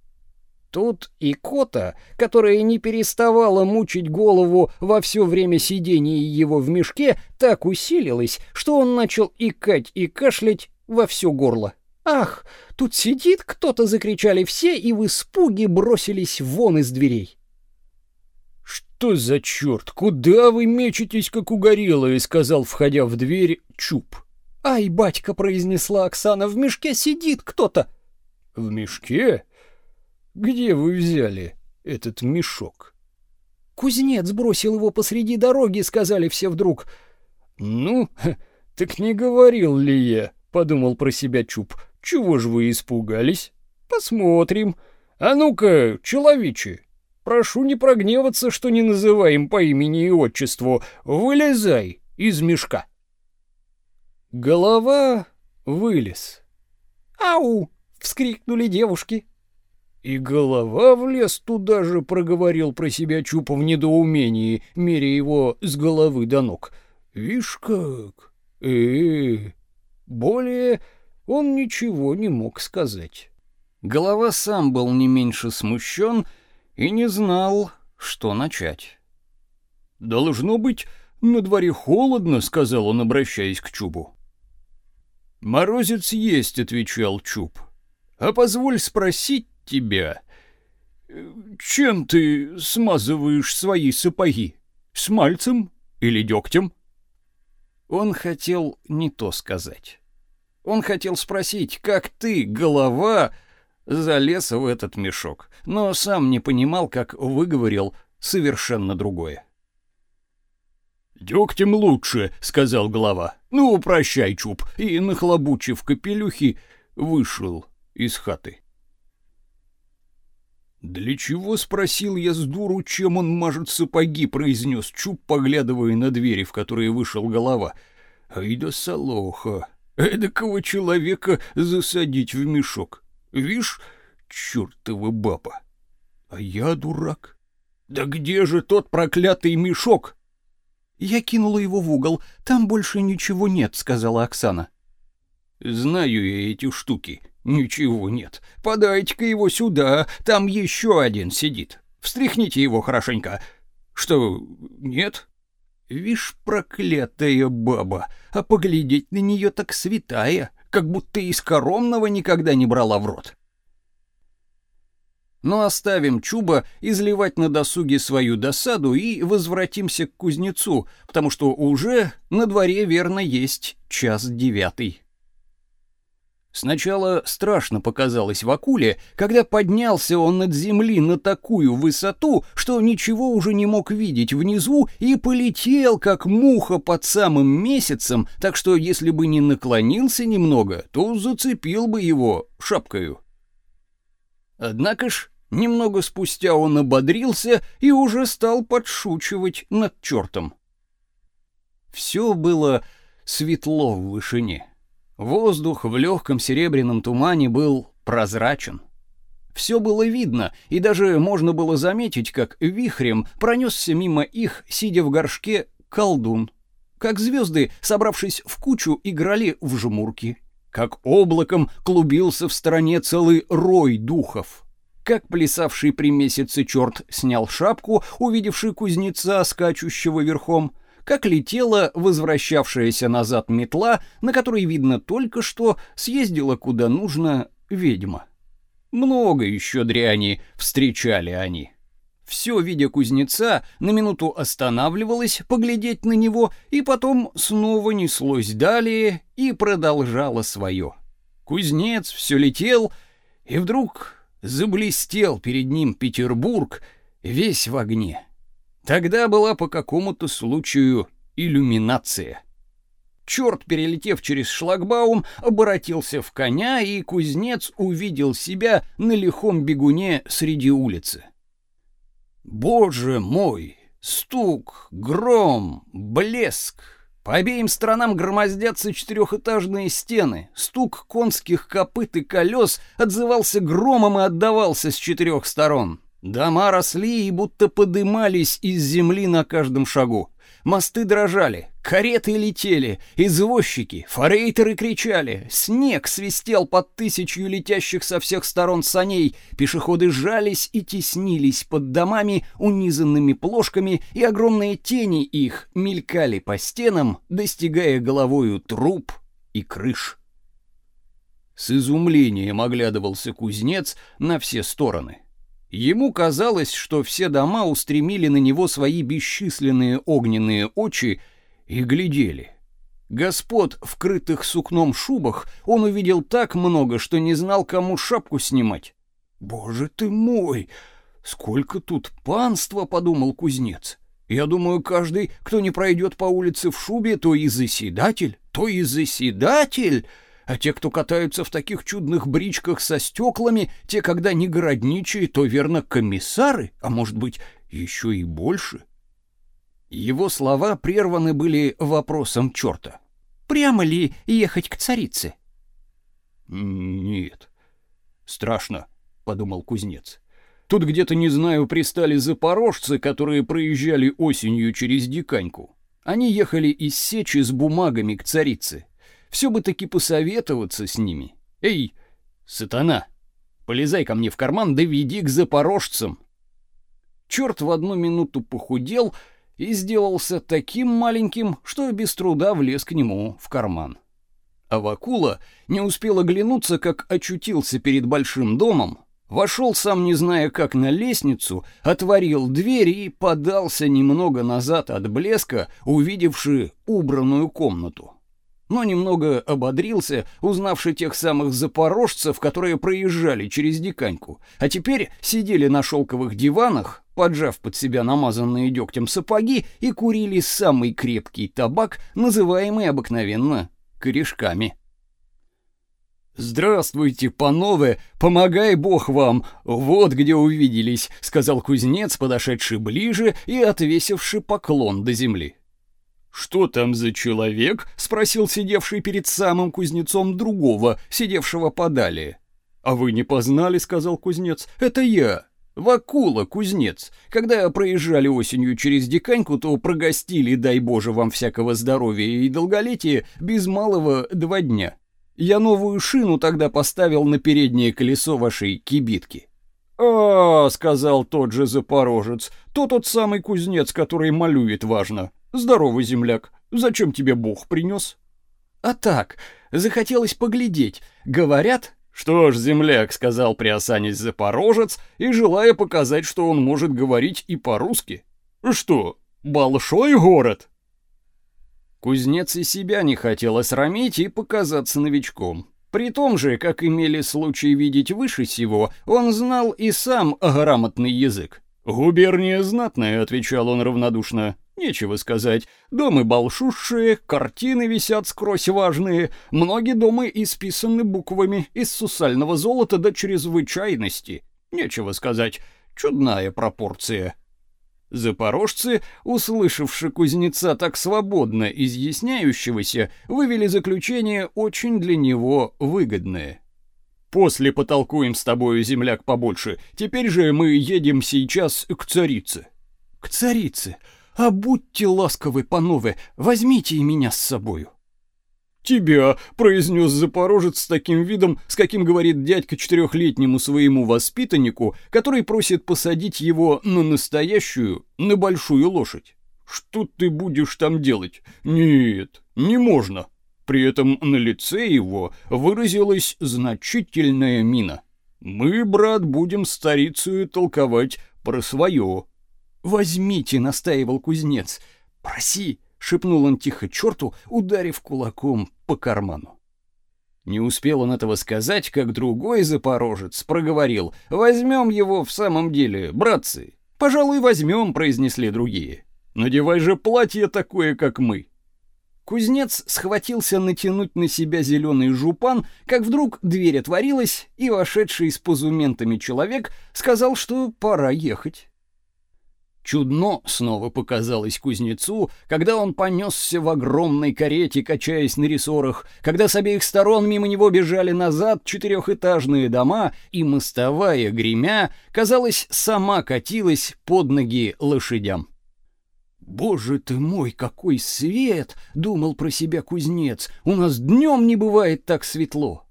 Тут и кота, которая не переставала мучить голову во все время сидения его в мешке, так усилилась, что он начал икать и кашлять во все горло. «Ах, тут сидит кто-то!» — закричали все и в испуге бросились вон из дверей. «Что за черт? Куда вы мечетесь, как угорелые?» — сказал, входя в дверь, Чуб. «Ай, батька!» — произнесла Оксана. «В мешке сидит кто-то!» «В мешке? Где вы взяли этот мешок?» «Кузнец бросил его посреди дороги», — сказали все вдруг. «Ну, так не говорил ли я?» — подумал про себя Чуб. «Чего ж вы испугались? Посмотрим. А ну-ка, человече, прошу не прогневаться, что не называем по имени и отчеству. Вылезай из мешка». Голова вылез. «Ау!» — вскрикнули девушки. «И голова влез туда же», — проговорил про себя Чупа в недоумении, меря его с головы до ног. «Вишь как! э, -э. Более он ничего не мог сказать. Голова сам был не меньше смущен и не знал, что начать. «Должно быть, на дворе холодно», — сказал он, обращаясь к Чубу. «Морозец есть», — отвечал Чуб. «А позволь спросить тебя, чем ты смазываешь свои сапоги? Смальцем или дегтем?» Он хотел не то сказать. Он хотел спросить, как ты, голова, залез в этот мешок, но сам не понимал, как выговорил совершенно другое. «Дегтем лучше», — сказал глава. «Ну, прощай, Чуб», и, нахлобучив капелюхи, вышел из хаты. «Для чего?» — спросил я с дуру, чем он мажет сапоги, — произнес Чуб, поглядывая на двери, в которые вышел голова. «Ай да солоха! Эдакого человека засадить в мешок! Вишь, чертова баба! А я дурак! Да где же тот проклятый мешок?» «Я кинула его в угол. Там больше ничего нет», — сказала Оксана. «Знаю я эти штуки. Ничего нет. Подайте-ка его сюда. Там еще один сидит. Встряхните его хорошенько. Что, нет?» «Вишь, проклятая баба, а поглядеть на нее так святая, как будто из коромного никогда не брала в рот». Но оставим Чуба изливать на досуге свою досаду и возвратимся к кузнецу, потому что уже на дворе верно есть час девятый. Сначала страшно показалось Вакуле, когда поднялся он над земли на такую высоту, что ничего уже не мог видеть внизу и полетел, как муха под самым месяцем, так что если бы не наклонился немного, то зацепил бы его шапкою. Однако ж, немного спустя он ободрился и уже стал подшучивать над чертом. Все было светло в вышине. Воздух в легком серебряном тумане был прозрачен. Все было видно, и даже можно было заметить, как вихрем пронесся мимо их, сидя в горшке, колдун. Как звезды, собравшись в кучу, играли в жмурки как облаком клубился в стороне целый рой духов. Как плясавший при месяце черт снял шапку, увидевший кузнеца, скачущего верхом, как летела возвращавшаяся назад метла, на которой, видно, только что съездила куда нужно ведьма. Много еще дряни встречали они все, видя кузнеца, на минуту останавливалось поглядеть на него и потом снова неслось далее и продолжало свое. Кузнец все летел, и вдруг заблестел перед ним Петербург весь в огне. Тогда была по какому-то случаю иллюминация. Черт, перелетев через шлагбаум, обратился в коня, и кузнец увидел себя на лихом бегуне среди улицы. «Боже мой! Стук, гром, блеск. По обеим сторонам громоздятся четырехэтажные стены. Стук конских копыт и колес отзывался громом и отдавался с четырех сторон. Дома росли и будто подымались из земли на каждом шагу. Мосты дрожали, кареты летели, извозчики, форейтеры кричали, снег свистел под тысячью летящих со всех сторон саней, пешеходы жались и теснились под домами, унизанными плошками, и огромные тени их мелькали по стенам, достигая головою труб и крыш. С изумлением оглядывался кузнец на все стороны. Ему казалось, что все дома устремили на него свои бесчисленные огненные очи и глядели. Господ, вкрытых сукном шубах, он увидел так много, что не знал, кому шапку снимать. «Боже ты мой! Сколько тут панства!» — подумал кузнец. «Я думаю, каждый, кто не пройдет по улице в шубе, то и заседатель, то и заседатель!» А те, кто катаются в таких чудных бричках со стеклами, те, когда не городничие, то верно комиссары, а может быть, еще и больше. Его слова прерваны были вопросом черта. Прямо ли ехать к царице? Нет. Страшно, подумал кузнец. Тут где-то, не знаю, пристали запорожцы, которые проезжали осенью через Диканьку. Они ехали из Сечи с бумагами к царице. Все бы таки посоветоваться с ними. Эй, сатана, полезай ко мне в карман, да веди к запорожцам. Черт в одну минуту похудел и сделался таким маленьким, что без труда влез к нему в карман. А Вакула не успел оглянуться, как очутился перед большим домом, вошел сам не зная как на лестницу, отворил дверь и подался немного назад от блеска, увидевши убранную комнату но немного ободрился, узнавший тех самых запорожцев, которые проезжали через Диканьку, а теперь сидели на шелковых диванах, поджав под себя намазанные дегтем сапоги и курили самый крепкий табак, называемый обыкновенно корешками. «Здравствуйте, панове, помогай Бог вам, вот где увиделись», — сказал кузнец, подошедший ближе и отвесивший поклон до земли. «Что там за человек?» — спросил сидевший перед самым кузнецом другого, сидевшего подалее. «А вы не познали?» — сказал кузнец. «Это я, Вакула, кузнец. Когда проезжали осенью через Диканьку, то прогостили, дай Боже вам всякого здоровья и долголетия, без малого два дня. Я новую шину тогда поставил на переднее колесо вашей кибитки». «А, — сказал тот же запорожец, — то тот самый кузнец, который малюет важно. Здорово, земляк. Зачем тебе Бог принес? А так, захотелось поглядеть. Говорят, что ж, земляк, сказал приосанясь запорожец и желая показать, что он может говорить и по-русски. Что, большой город? Кузнец и себя не хотел осрамить и показаться новичком. При том же, как имели случай видеть выше сего, он знал и сам грамотный язык. «Губерния знатная», — отвечал он равнодушно. Нечего сказать. Дома большущие, картины висят скрозь важные, многие дома исписаны буквами из сусального золота до чрезвычайности. Нечего сказать. Чудная пропорция. Запорожцы, услышавши кузнеца так свободно изъясняющегося, вывели заключение очень для него выгодное. «После потолкуем с тобою, земляк, побольше. Теперь же мы едем сейчас к царице». «К царице? А будьте ласковы, панове, возьмите и меня с собою. «Тебя», — произнес Запорожец с таким видом, с каким говорит дядька четырехлетнему своему воспитаннику, который просит посадить его на настоящую, на большую лошадь. «Что ты будешь там делать? Нет, не можно». При этом на лице его выразилась значительная мина. «Мы, брат, будем старицу толковать про свое». «Возьмите», — настаивал кузнец. «Проси», — шепнул он тихо черту, ударив кулаком по карману. Не успел он этого сказать, как другой запорожец проговорил. «Возьмем его в самом деле, братцы». «Пожалуй, возьмем», — произнесли другие. «Надевай же платье такое, как мы». Кузнец схватился натянуть на себя зеленый жупан, как вдруг дверь отворилась, и вошедший с позументами человек сказал, что пора ехать. Чудно снова показалось кузнецу, когда он понесся в огромной карете, качаясь на рессорах, когда с обеих сторон мимо него бежали назад четырехэтажные дома, и мостовая, гремя, казалось, сама катилась под ноги лошадям. «Боже ты мой, какой свет!» — думал про себя кузнец. «У нас днем не бывает так светло!»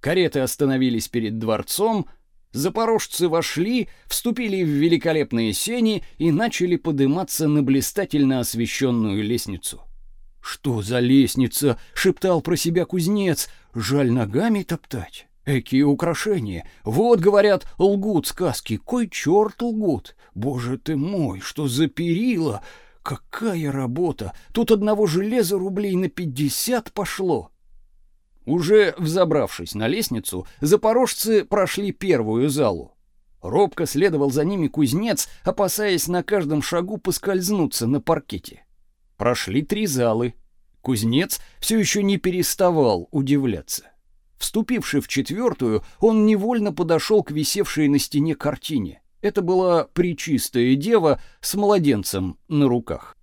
Кареты остановились перед дворцом, Запорожцы вошли, вступили в великолепные сени и начали подниматься на блистательно освещенную лестницу. «Что за лестница?» — шептал про себя кузнец. «Жаль ногами топтать. Какие украшения! Вот, говорят, лгут сказки. Кой черт лгут? Боже ты мой, что за перила! Какая работа! Тут одного железа рублей на пятьдесят пошло!» Уже взобравшись на лестницу, запорожцы прошли первую залу. Робко следовал за ними кузнец, опасаясь на каждом шагу поскользнуться на паркете. Прошли три залы. Кузнец все еще не переставал удивляться. Вступивший в четвертую, он невольно подошел к висевшей на стене картине. Это была причистая дева с младенцем на руках.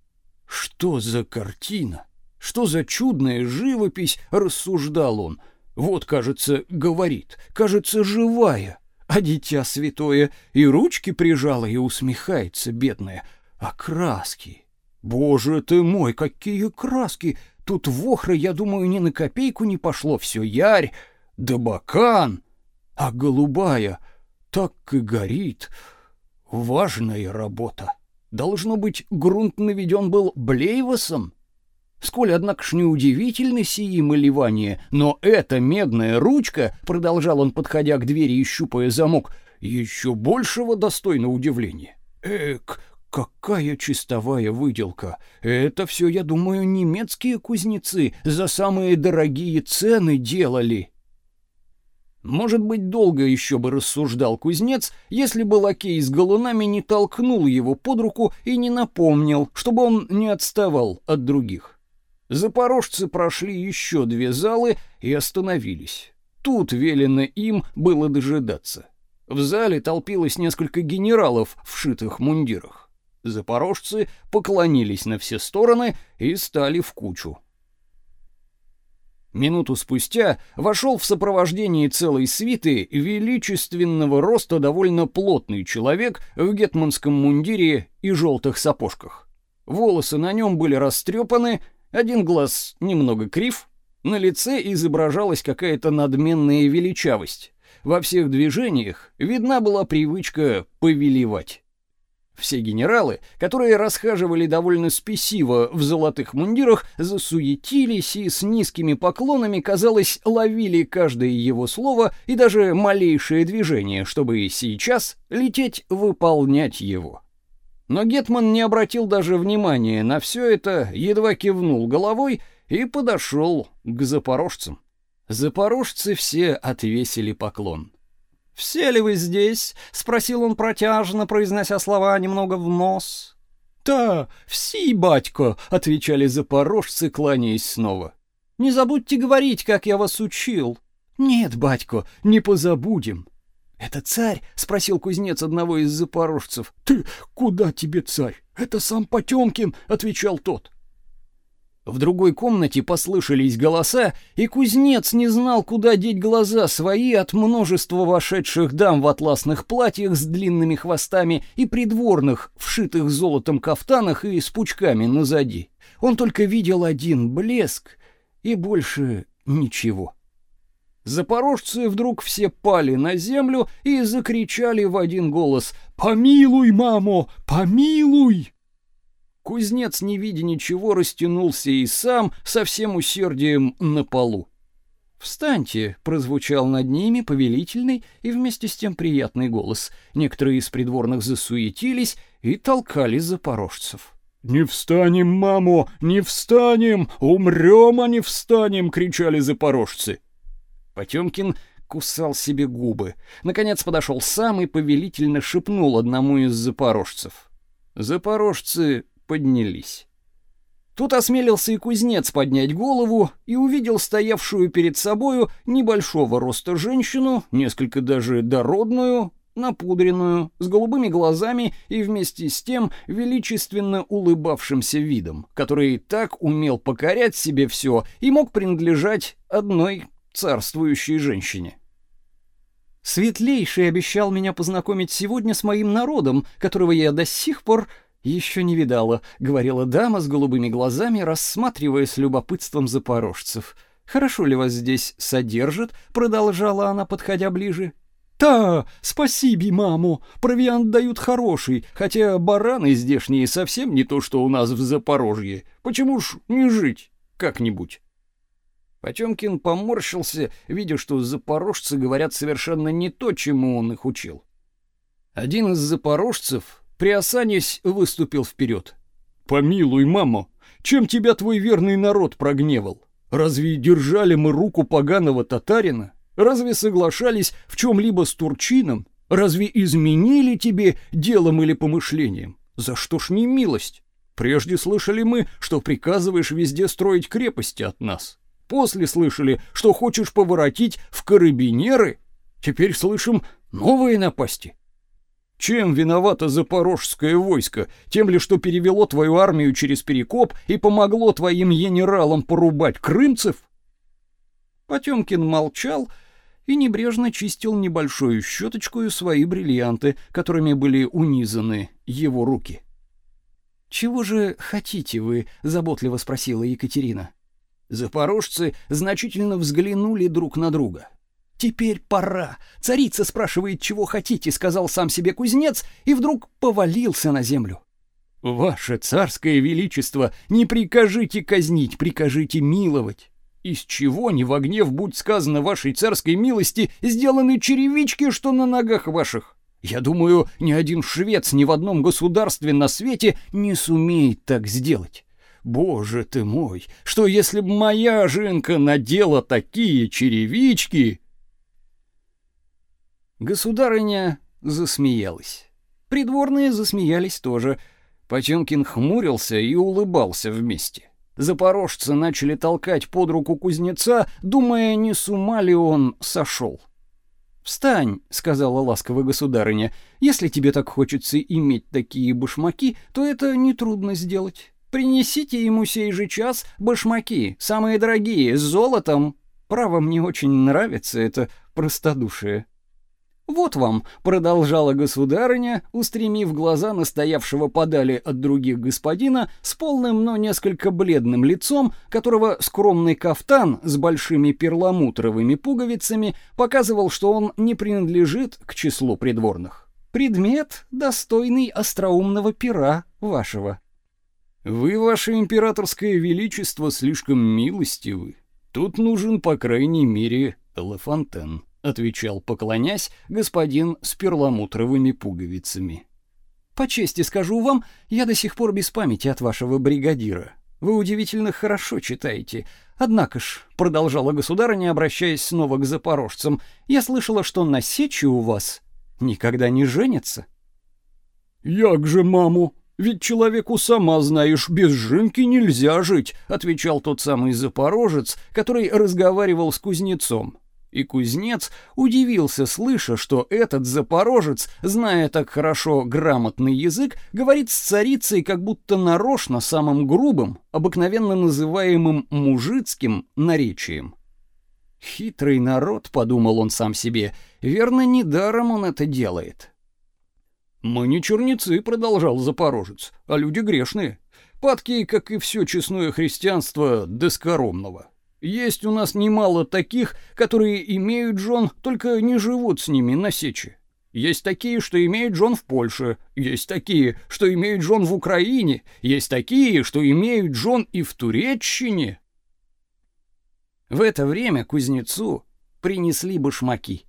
Что за картина? Что за чудная живопись, рассуждал он. Вот, кажется, говорит, кажется, живая. А дитя святое и ручки прижало и усмехается, бедная. А краски? Боже ты мой, какие краски! Тут в охры, я думаю, ни на копейку не пошло, все ярь, да бакан. А голубая так и горит. Важная работа. Должно быть, грунт наведен был Блейвосом. Сколь, однако ж, неудивительны сии малевания, но эта медная ручка, продолжал он, подходя к двери и щупая замок, еще большего достойна удивления. Эк, какая чистовая выделка! Это все, я думаю, немецкие кузнецы за самые дорогие цены делали. Может быть, долго еще бы рассуждал кузнец, если бы лакей с галунами не толкнул его под руку и не напомнил, чтобы он не отставал от других. Запорожцы прошли еще две залы и остановились. Тут велено им было дожидаться. В зале толпилось несколько генералов в шитых мундирах. Запорожцы поклонились на все стороны и стали в кучу. Минуту спустя вошел в сопровождении целой свиты величественного роста довольно плотный человек в гетманском мундире и желтых сапожках. Волосы на нем были растрепаны, один глаз немного крив, на лице изображалась какая-то надменная величавость. Во всех движениях видна была привычка повелевать. Все генералы, которые расхаживали довольно спесиво в золотых мундирах, засуетились и с низкими поклонами, казалось, ловили каждое его слово и даже малейшее движение, чтобы сейчас лететь выполнять его. Но Гетман не обратил даже внимания на все это, едва кивнул головой и подошел к запорожцам. Запорожцы все отвесили поклон. «Все ли вы здесь?» — спросил он протяжно, произнося слова немного в нос. «Да, все, батько», — отвечали запорожцы, кланяясь снова. «Не забудьте говорить, как я вас учил». «Нет, батько, не позабудем». «Это царь?» — спросил кузнец одного из запорожцев. «Ты куда тебе царь? Это сам Потемкин!» — отвечал тот. В другой комнате послышались голоса, и кузнец не знал, куда деть глаза свои от множества вошедших дам в атласных платьях с длинными хвостами и придворных, вшитых золотом кафтанах и с пучками назади. Он только видел один блеск и больше ничего. Запорожцы вдруг все пали на землю и закричали в один голос «Помилуй, мамо, помилуй!» Кузнец, не видя ничего, растянулся и сам со всем усердием на полу. «Встаньте!» — прозвучал над ними повелительный и вместе с тем приятный голос. Некоторые из придворных засуетились и толкали запорожцев. «Не встанем, мамо, не встанем! Умрем, а не встанем!» — кричали запорожцы. Потемкин кусал себе губы. Наконец подошел сам и повелительно шепнул одному из запорожцев. Запорожцы поднялись. Тут осмелился и кузнец поднять голову и увидел стоявшую перед собою небольшого роста женщину, несколько даже дородную, напудренную, с голубыми глазами и вместе с тем величественно улыбавшимся видом, который так умел покорять себе все и мог принадлежать одной царствующей женщине. Светлейший обещал меня познакомить сегодня с моим народом, которого я до сих пор еще не видала, говорила дама с голубыми глазами, рассматривая с любопытством запорожцев. Хорошо ли вас здесь содержат? продолжала она, подходя ближе. «Та, спасибо, маму, провиант дают хороший, хотя бараны здешние совсем не то, что у нас в Запорожье. Почему ж не жить как-нибудь?» Потемкин поморщился, видя, что запорожцы говорят совершенно не то, чему он их учил. Один из запорожцев, приосанясь, выступил вперед. «Помилуй, мама, чем тебя твой верный народ прогневал? Разве держали мы руку поганого татарина? Разве соглашались в чем-либо с турчином? Разве изменили тебе делом или помышлением? За что ж не милость? Прежде слышали мы, что приказываешь везде строить крепости от нас. После слышали, что хочешь поворотить в карабинеры. Теперь слышим новые напасти. Чем виновато запорожское войско? Тем ли, что перевело твою армию через Перекоп и помогло твоим генералам порубать крымцев? Потемкин молчал и небрежно чистил небольшую щеточкой свои бриллианты, которыми были унизаны его руки. «Чего же хотите вы?» — заботливо спросила Екатерина. Запорожцы значительно взглянули друг на друга. «Теперь пора. Царица спрашивает, чего хотите», — сказал сам себе кузнец, и вдруг повалился на землю. «Ваше царское величество, не прикажите казнить, прикажите миловать. Из чего не во гнев, будь сказано вашей царской милости, сделаны черевички, что на ногах ваших? Я думаю, ни один швец ни в одном государстве на свете не сумеет так сделать». Боже ты мой, что если б моя жинка надела такие черевички? Государыня засмеялась. Придворные засмеялись тоже. Потемкин хмурился и улыбался вместе. Запорожцы начали толкать под руку кузнеца, думая, не с ума ли он сошел. «Встань», — сказала ласково государыня, — «если тебе так хочется иметь такие башмаки, то это нетрудно сделать. Принесите ему сей же час башмаки, самые дорогие, с золотом. Право, мне очень нравится это простодушие. Вот вам, продолжала государыня, устремив глаза на стоявшего подали от других господина с полным, но несколько бледным лицом, которого скромный кафтан с большими перламутровыми пуговицами показывал, что он не принадлежит к числу придворных. Предмет достойный остроумного пера вашего. Вы, ваше императорское величество, слишком милостивы. Тут нужен, по крайней мере, Лафонтен, отвечал, поклонясь, господин с перламутровыми пуговицами. По чести скажу вам, я до сих пор без памяти от вашего бригадира. Вы удивительно хорошо читаете. Однако ж, продолжала государыня, обращаясь снова к запорожцам, я слышала, что на сечи у вас никогда не женятся. Як же, маму, ведь человеку, сама знаешь, без жинки нельзя жить, отвечал тот самый запорожец, который разговаривал с кузнецом. И кузнец удивился, слыша, что этот запорожец, зная так хорошо грамотный язык, говорит с царицей как будто нарочно самым грубым, обыкновенно называемым мужицким наречием. Хитрый народ, подумал он сам себе. Верно, недаром он это делает. «Мы не черницы», — продолжал Запорожец, — «а люди грешные. Падки, как и все честное христианство, доскоромного. Есть у нас немало таких, которые имеют жен, только не живут с ними на сече. Есть такие, что имеют жен в Польше, есть такие, что имеют жен в Украине, есть такие, что имеют жен и в Туреччине». В это время кузнецу принесли башмаки.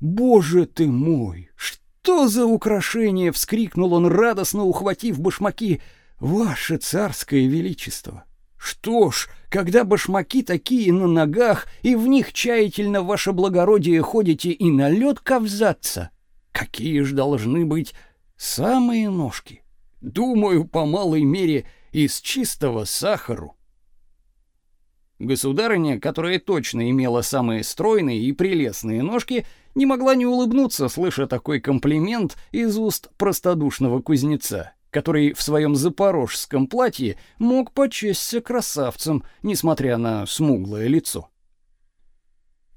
«Боже ты мой, что что за украшение!» — вскрикнул он, радостно ухватив башмаки. «Ваше царское величество!» «Что ж, когда башмаки такие на ногах, и в них тщательно, ваше благородие, ходите и на лед ковзаться, какие ж должны быть самые ножки? Думаю, по малой мере, из чистого сахару». Государыня, которая точно имела самые стройные и прелестные ножки, Не могла не улыбнуться, слыша такой комплимент из уст простодушного кузнеца, который в своем запорожском платье мог почесться красавцем, несмотря на смуглое лицо.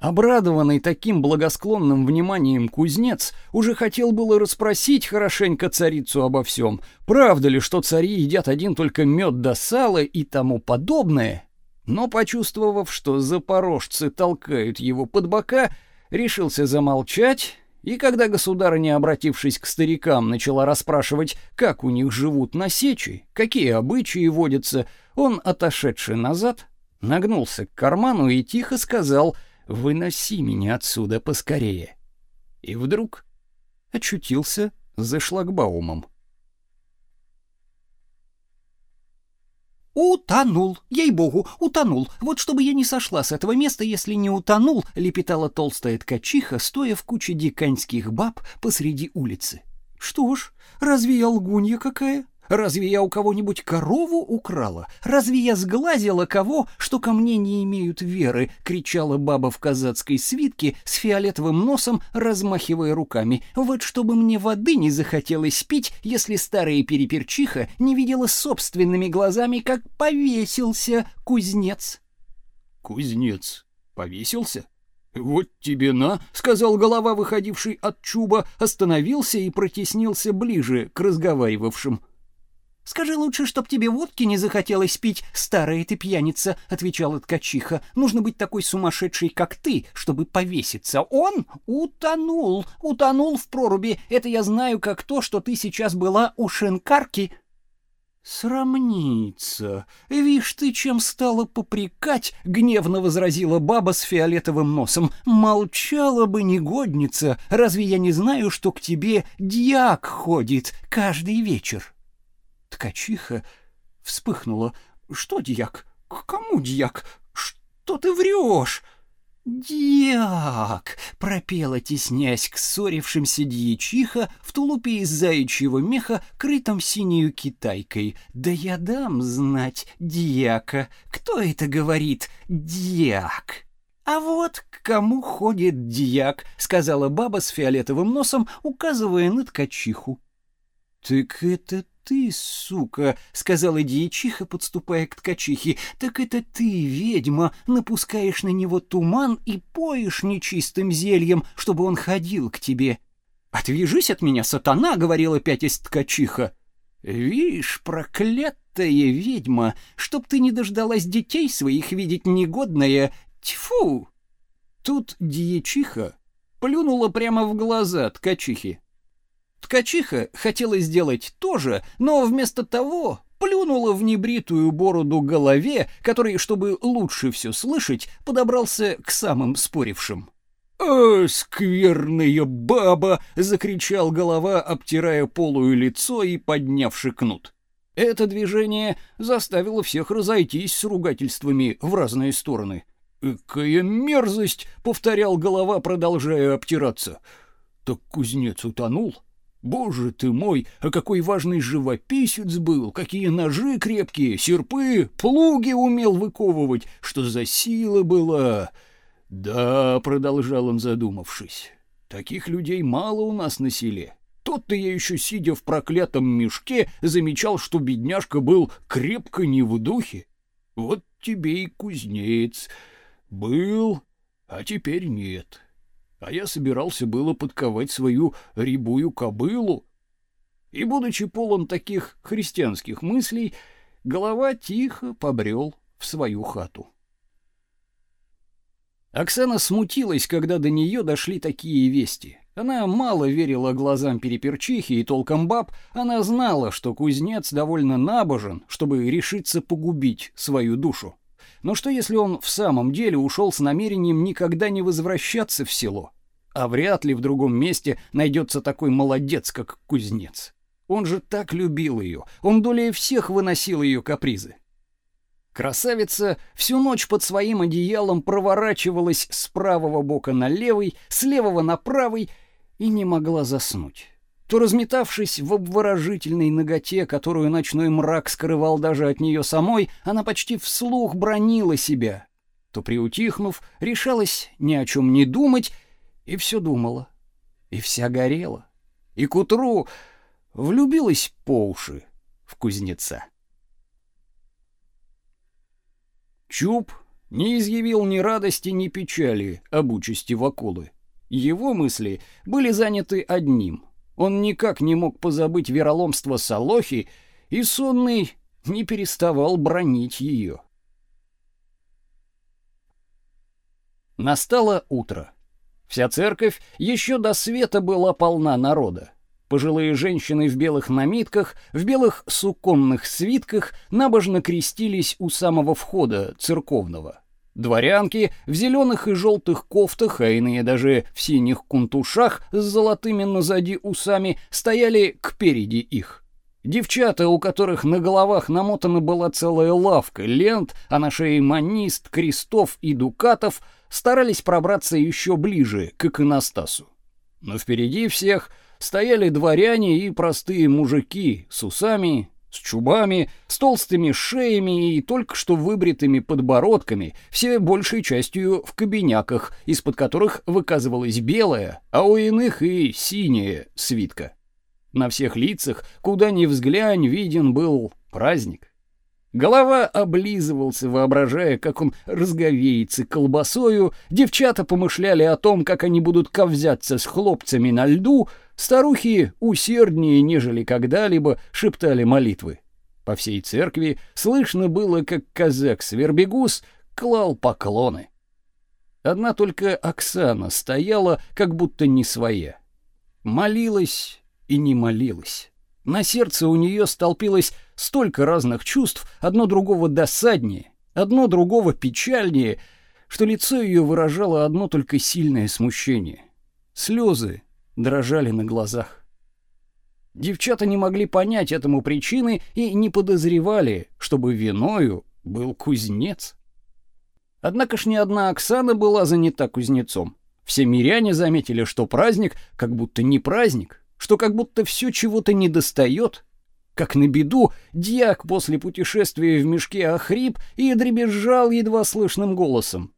Обрадованный таким благосклонным вниманием кузнец уже хотел было расспросить хорошенько царицу обо всем. Правда ли, что цари едят один только мед да сало и тому подобное? Но почувствовав, что запорожцы толкают его под бока, решился замолчать, и когда государыня, обратившись к старикам, начала расспрашивать, как у них живут на сечи, какие обычаи водятся, он, отошедший назад, нагнулся к карману и тихо сказал — Выноси меня отсюда поскорее. И вдруг очутился за шлагбаумом. «Утонул! Ей-богу, утонул! Вот чтобы я не сошла с этого места, если не утонул!» — лепетала толстая ткачиха, стоя в куче диканьских баб посреди улицы. «Что ж, разве я лгунья какая? Разве я у кого-нибудь корову украла? Разве я сглазила кого, что ко мне не имеют веры?» — кричала баба в казацкой свитке с фиолетовым носом, размахивая руками. «Вот чтобы мне воды не захотелось пить, если старая переперчиха не видела собственными глазами, как повесился кузнец». «Кузнец повесился?» «Вот тебе на!» — сказал голова, выходивший от чуба, остановился и протеснился ближе к разговаривавшим. «Скажи лучше, чтоб тебе водки не захотелось пить, старая ты пьяница», — отвечала ткачиха. «Нужно быть такой сумасшедшей, как ты, чтобы повеситься. Он утонул, утонул в проруби. Это я знаю, как то, что ты сейчас была у шинкарки». «Срамница! Вишь ты, чем стала попрекать!» — гневно возразила баба с фиолетовым носом. «Молчала бы негодница! Разве я не знаю, что к тебе дьяк ходит каждый вечер?» Ткачиха вспыхнула. «Что, дьяк? К кому дьяк? Что ты врешь?» «Дьяк!» — пропела, теснясь к ссорившимся дьячиха в тулупе из заячьего меха, крытом синюю китайкой. «Да я дам знать дьяка. Кто это говорит? Дьяк!» «А вот к кому ходит дьяк», — сказала баба с фиолетовым носом, указывая на ткачиху. «Так это ты, сука!» — сказала дьячиха, подступая к ткачихе. «Так это ты, ведьма, напускаешь на него туман и поешь нечистым зельем, чтобы он ходил к тебе». «Отвяжись от меня, сатана!» — говорила пятясь ткачиха. «Вишь, проклятая ведьма, чтоб ты не дождалась детей своих видеть негодная! Тьфу!» Тут дьячиха плюнула прямо в глаза ткачихи. Ткачиха хотела сделать то же, но вместо того плюнула в небритую бороду голове, который, чтобы лучше все слышать, подобрался к самым спорившим. «О, скверная баба!» — закричал голова, обтирая полую лицо и поднявши кнут. Это движение заставило всех разойтись с ругательствами в разные стороны. «Какая мерзость!» — повторял голова, продолжая обтираться. «Так кузнец утонул?» Боже ты мой, а какой важный живописец был, какие ножи крепкие, серпы, плуги умел выковывать, что за сила была. Да, продолжал он, задумавшись. Таких людей мало у нас на селе. Тот-то я еще сидя в проклятом мешке замечал, что бедняжка был крепко не в духе. Вот тебе и кузнец. Был, а теперь нет а я собирался было подковать свою рябую кобылу. И, будучи полон таких христианских мыслей, голова тихо побрел в свою хату. Оксана смутилась, когда до нее дошли такие вести. Она мало верила глазам переперчихи и толком баб, она знала, что кузнец довольно набожен, чтобы решиться погубить свою душу. Но что если он в самом деле ушел с намерением никогда не возвращаться в село? А вряд ли в другом месте найдется такой молодец, как кузнец. Он же так любил ее, он долей всех выносил ее капризы. Красавица всю ночь под своим одеялом проворачивалась с правого бока на левый, с левого на правый и не могла заснуть. То разметавшись в обворожительной ноготе, которую ночной мрак скрывал даже от нее самой, она почти вслух бронила себя, то приутихнув, решалась ни о чем не думать И все думала, и вся горела, и к утру влюбилась по уши в кузнеца. Чуб не изъявил ни радости, ни печали об участи Вакулы. Его мысли были заняты одним. Он никак не мог позабыть вероломство Салохи, и сонный не переставал бронить ее. Настало утро. Вся церковь еще до света была полна народа. Пожилые женщины в белых намитках, в белых суконных свитках набожно крестились у самого входа церковного. Дворянки в зеленых и желтых кофтах, а иные даже в синих кунтушах с золотыми назади усами, стояли кпереди их. Девчата, у которых на головах намотана была целая лавка лент, а на шее манист, крестов и дукатов, старались пробраться еще ближе к иконостасу. Но впереди всех стояли дворяне и простые мужики с усами, с чубами, с толстыми шеями и только что выбритыми подбородками, все большей частью в кабиняках, из-под которых выказывалась белая, а у иных и синяя свитка. На всех лицах, куда ни взглянь, виден был праздник. Голова облизывался, воображая, как он разговеется колбасою, девчата помышляли о том, как они будут ковзяться с хлопцами на льду, старухи усерднее, нежели когда-либо, шептали молитвы. По всей церкви слышно было, как казак-свербегус клал поклоны. Одна только Оксана стояла, как будто не своя. Молилась и не молилась. На сердце у нее столпилось столько разных чувств, одно другого досаднее, одно другого печальнее, что лицо ее выражало одно только сильное смущение. Слезы дрожали на глазах. Девчата не могли понять этому причины и не подозревали, чтобы виною был кузнец. Однако ж ни одна Оксана была занята кузнецом. Все миряне заметили, что праздник как будто не праздник, что как будто все чего-то недостает. Как на беду, дьяк после путешествия в мешке охрип и дребезжал едва слышным голосом.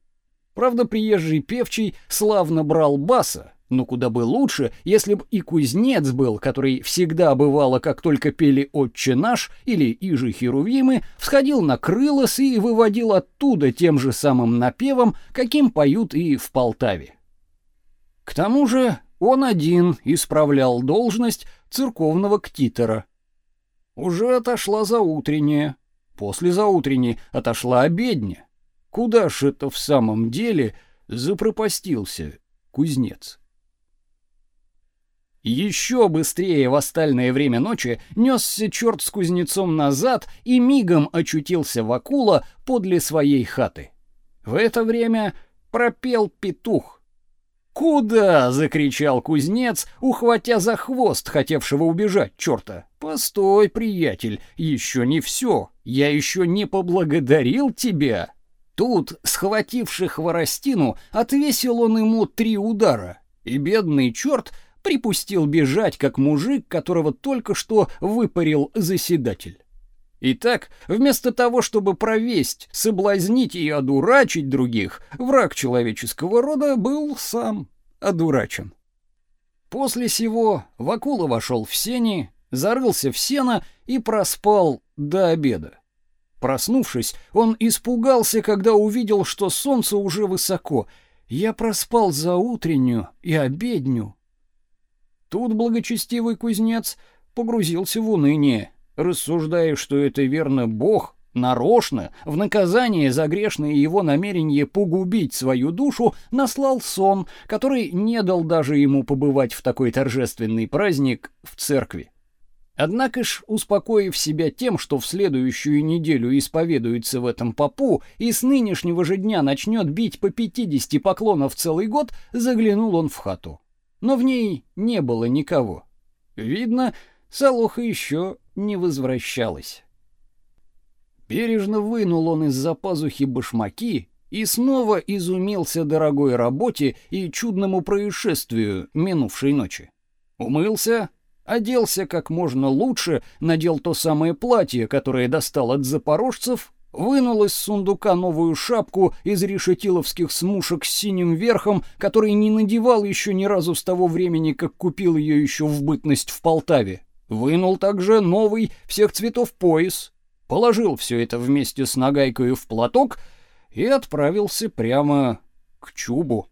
Правда, приезжий певчий славно брал баса, но куда бы лучше, если б и кузнец был, который всегда бывало, как только пели «Отче наш» или «Иже Херувимы», всходил на крылос и выводил оттуда тем же самым напевом, каким поют и в Полтаве. К тому же он один исправлял должность церковного ктитора. Уже отошла заутренняя, после заутренней отошла обедня. Куда ж это в самом деле запропастился кузнец? Еще быстрее в остальное время ночи несся черт с кузнецом назад и мигом очутился в акула подле своей хаты. В это время пропел петух. «Куда?» — закричал кузнец, ухватя за хвост хотевшего убежать черта. «Постой, приятель, еще не все. Я еще не поблагодарил тебя». Тут, схвативший хворостину, отвесил он ему три удара, и бедный черт припустил бежать, как мужик, которого только что выпарил заседатель. Итак, вместо того, чтобы провесть, соблазнить и одурачить других, враг человеческого рода был сам одурачен. После сего Вакула вошел в сени, зарылся в сено и проспал до обеда. Проснувшись, он испугался, когда увидел, что солнце уже высоко. Я проспал за утреннюю и обедню, Тут благочестивый кузнец погрузился в уныние, рассуждая, что это верно Бог нарочно, в наказание за грешное его намерение погубить свою душу, наслал сон, который не дал даже ему побывать в такой торжественный праздник в церкви. Однако ж, успокоив себя тем, что в следующую неделю исповедуется в этом попу и с нынешнего же дня начнет бить по 50 поклонов целый год, заглянул он в хату но в ней не было никого. Видно, Салоха еще не возвращалась. Бережно вынул он из-за пазухи башмаки и снова изумился дорогой работе и чудному происшествию минувшей ночи. Умылся, оделся как можно лучше, надел то самое платье, которое достал от запорожцев, вынул из сундука новую шапку из решетиловских смушек с синим верхом, который не надевал еще ни разу с того времени, как купил ее еще в бытность в Полтаве. Вынул также новый всех цветов пояс, положил все это вместе с нагайкой в платок и отправился прямо к Чубу.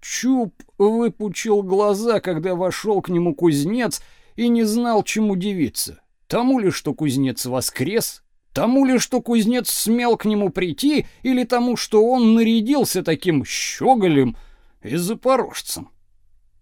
Чуб выпучил глаза, когда вошел к нему кузнец и не знал, чему удивиться. Тому ли, что кузнец воскрес, тому ли, что кузнец смел к нему прийти, или тому, что он нарядился таким щеголем и запорожцем.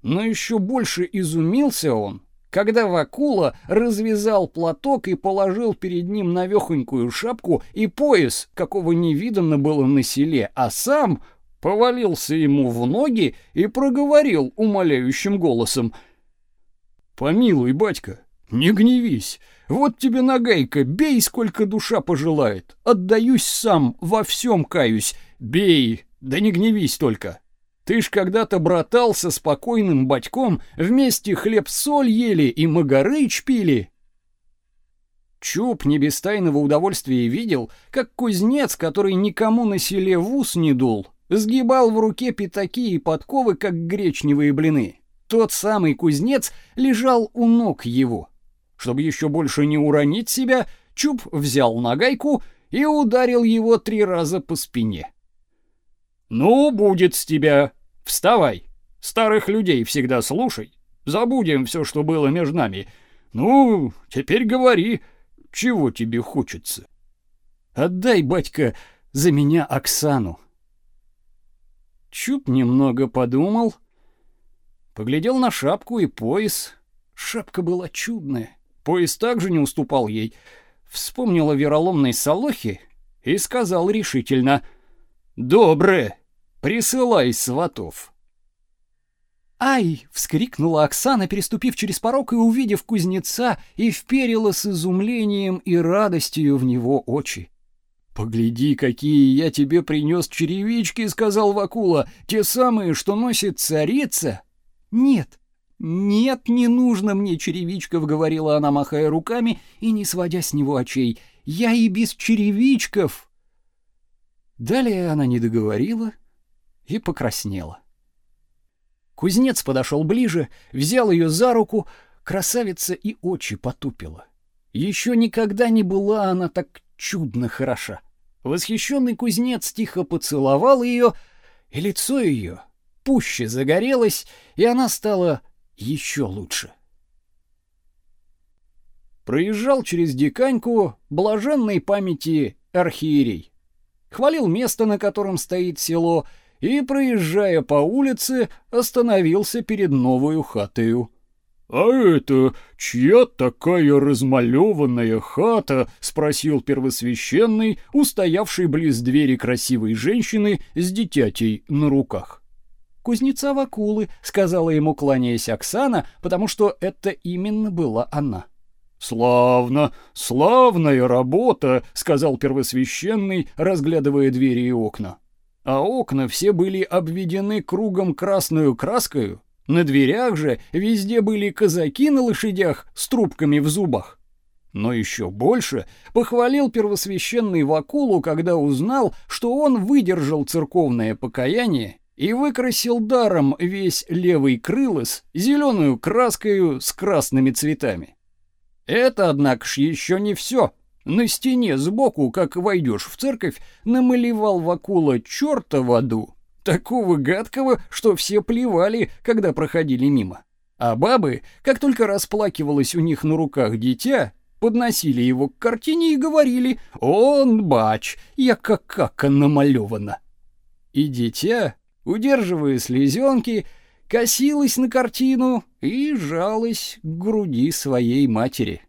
Но еще больше изумился он, когда Вакула развязал платок и положил перед ним навехонькую шапку и пояс, какого не видано было на селе, а сам повалился ему в ноги и проговорил умоляющим голосом: "Помилуй, батька, не гневись. Вот тебе нагайка, бей сколько душа пожелает. Отдаюсь сам, во всем каюсь. Бей, да не гневись только. Ты ж когда-то братался с спокойным батьком, вместе хлеб-соль ели и магарыч пили. Чуб не без тайного удовольствия видел, как кузнец, который никому на селе в ус не дул, сгибал в руке пятаки и подковы, как гречневые блины. Тот самый кузнец лежал у ног его. Чтобы еще больше не уронить себя, Чуб взял нагайку и ударил его три раза по спине. «Ну, будет с тебя. Вставай. Старых людей всегда слушай. Забудем все, что было между нами. Ну, теперь говори, чего тебе хочется?» «Отдай, батька, за меня Оксану». Чуб немного подумал, поглядел на шапку и пояс. Шапка была чудная, пояс также не уступал ей. Вспомнил о вероломной Солохе и сказал решительно «Добре, присылай сватов». «Ай!» — вскрикнула Оксана, переступив через порог и увидев кузнеца, и вперила с изумлением и радостью в него очи. «Погляди, какие я тебе принес черевички», — сказал Вакула, — «те самые, что носит царица». «Нет, нет, не нужно мне черевичков», — говорила она, махая руками и не сводя с него очей. «Я и без черевичков». Далее она не договорила и покраснела. Кузнец подошел ближе, взял ее за руку, красавица и очи потупила. Еще никогда не была она так чудно хороша. Восхищенный кузнец тихо поцеловал ее, и лицо ее пуще загорелось, и она стала еще лучше. Проезжал через Диканьку блаженной памяти архиерей. Хвалил место, на котором стоит село, и, проезжая по улице, остановился перед новою хатою. «А это чья такая размалеванная хата?» — спросил первосвященный, устоявший близ двери красивой женщины с дитятей на руках. «Кузнеца Вакулы», — сказала ему, кланяясь Оксана, потому что это именно была она. «Славно, славная работа», — сказал первосвященный, разглядывая двери и окна. А окна все были обведены кругом красную краской, на дверях же везде были казаки на лошадях с трубками в зубах. Но еще больше похвалил первосвященный Вакулу, когда узнал, что он выдержал церковное покаяние и выкрасил даром весь левый крылос зеленую краскою с красными цветами. Это, однако ж, еще не все. На стене сбоку, как войдешь в церковь, намалевал Вакула черта в аду такого гадкого, что все плевали, когда проходили мимо. А бабы, как только расплакивалось у них на руках дитя, подносили его к картине и говорили «Он бач, я как кака намалевана». И дитя, удерживая слезенки, косилось на картину и жалось к груди своей матери.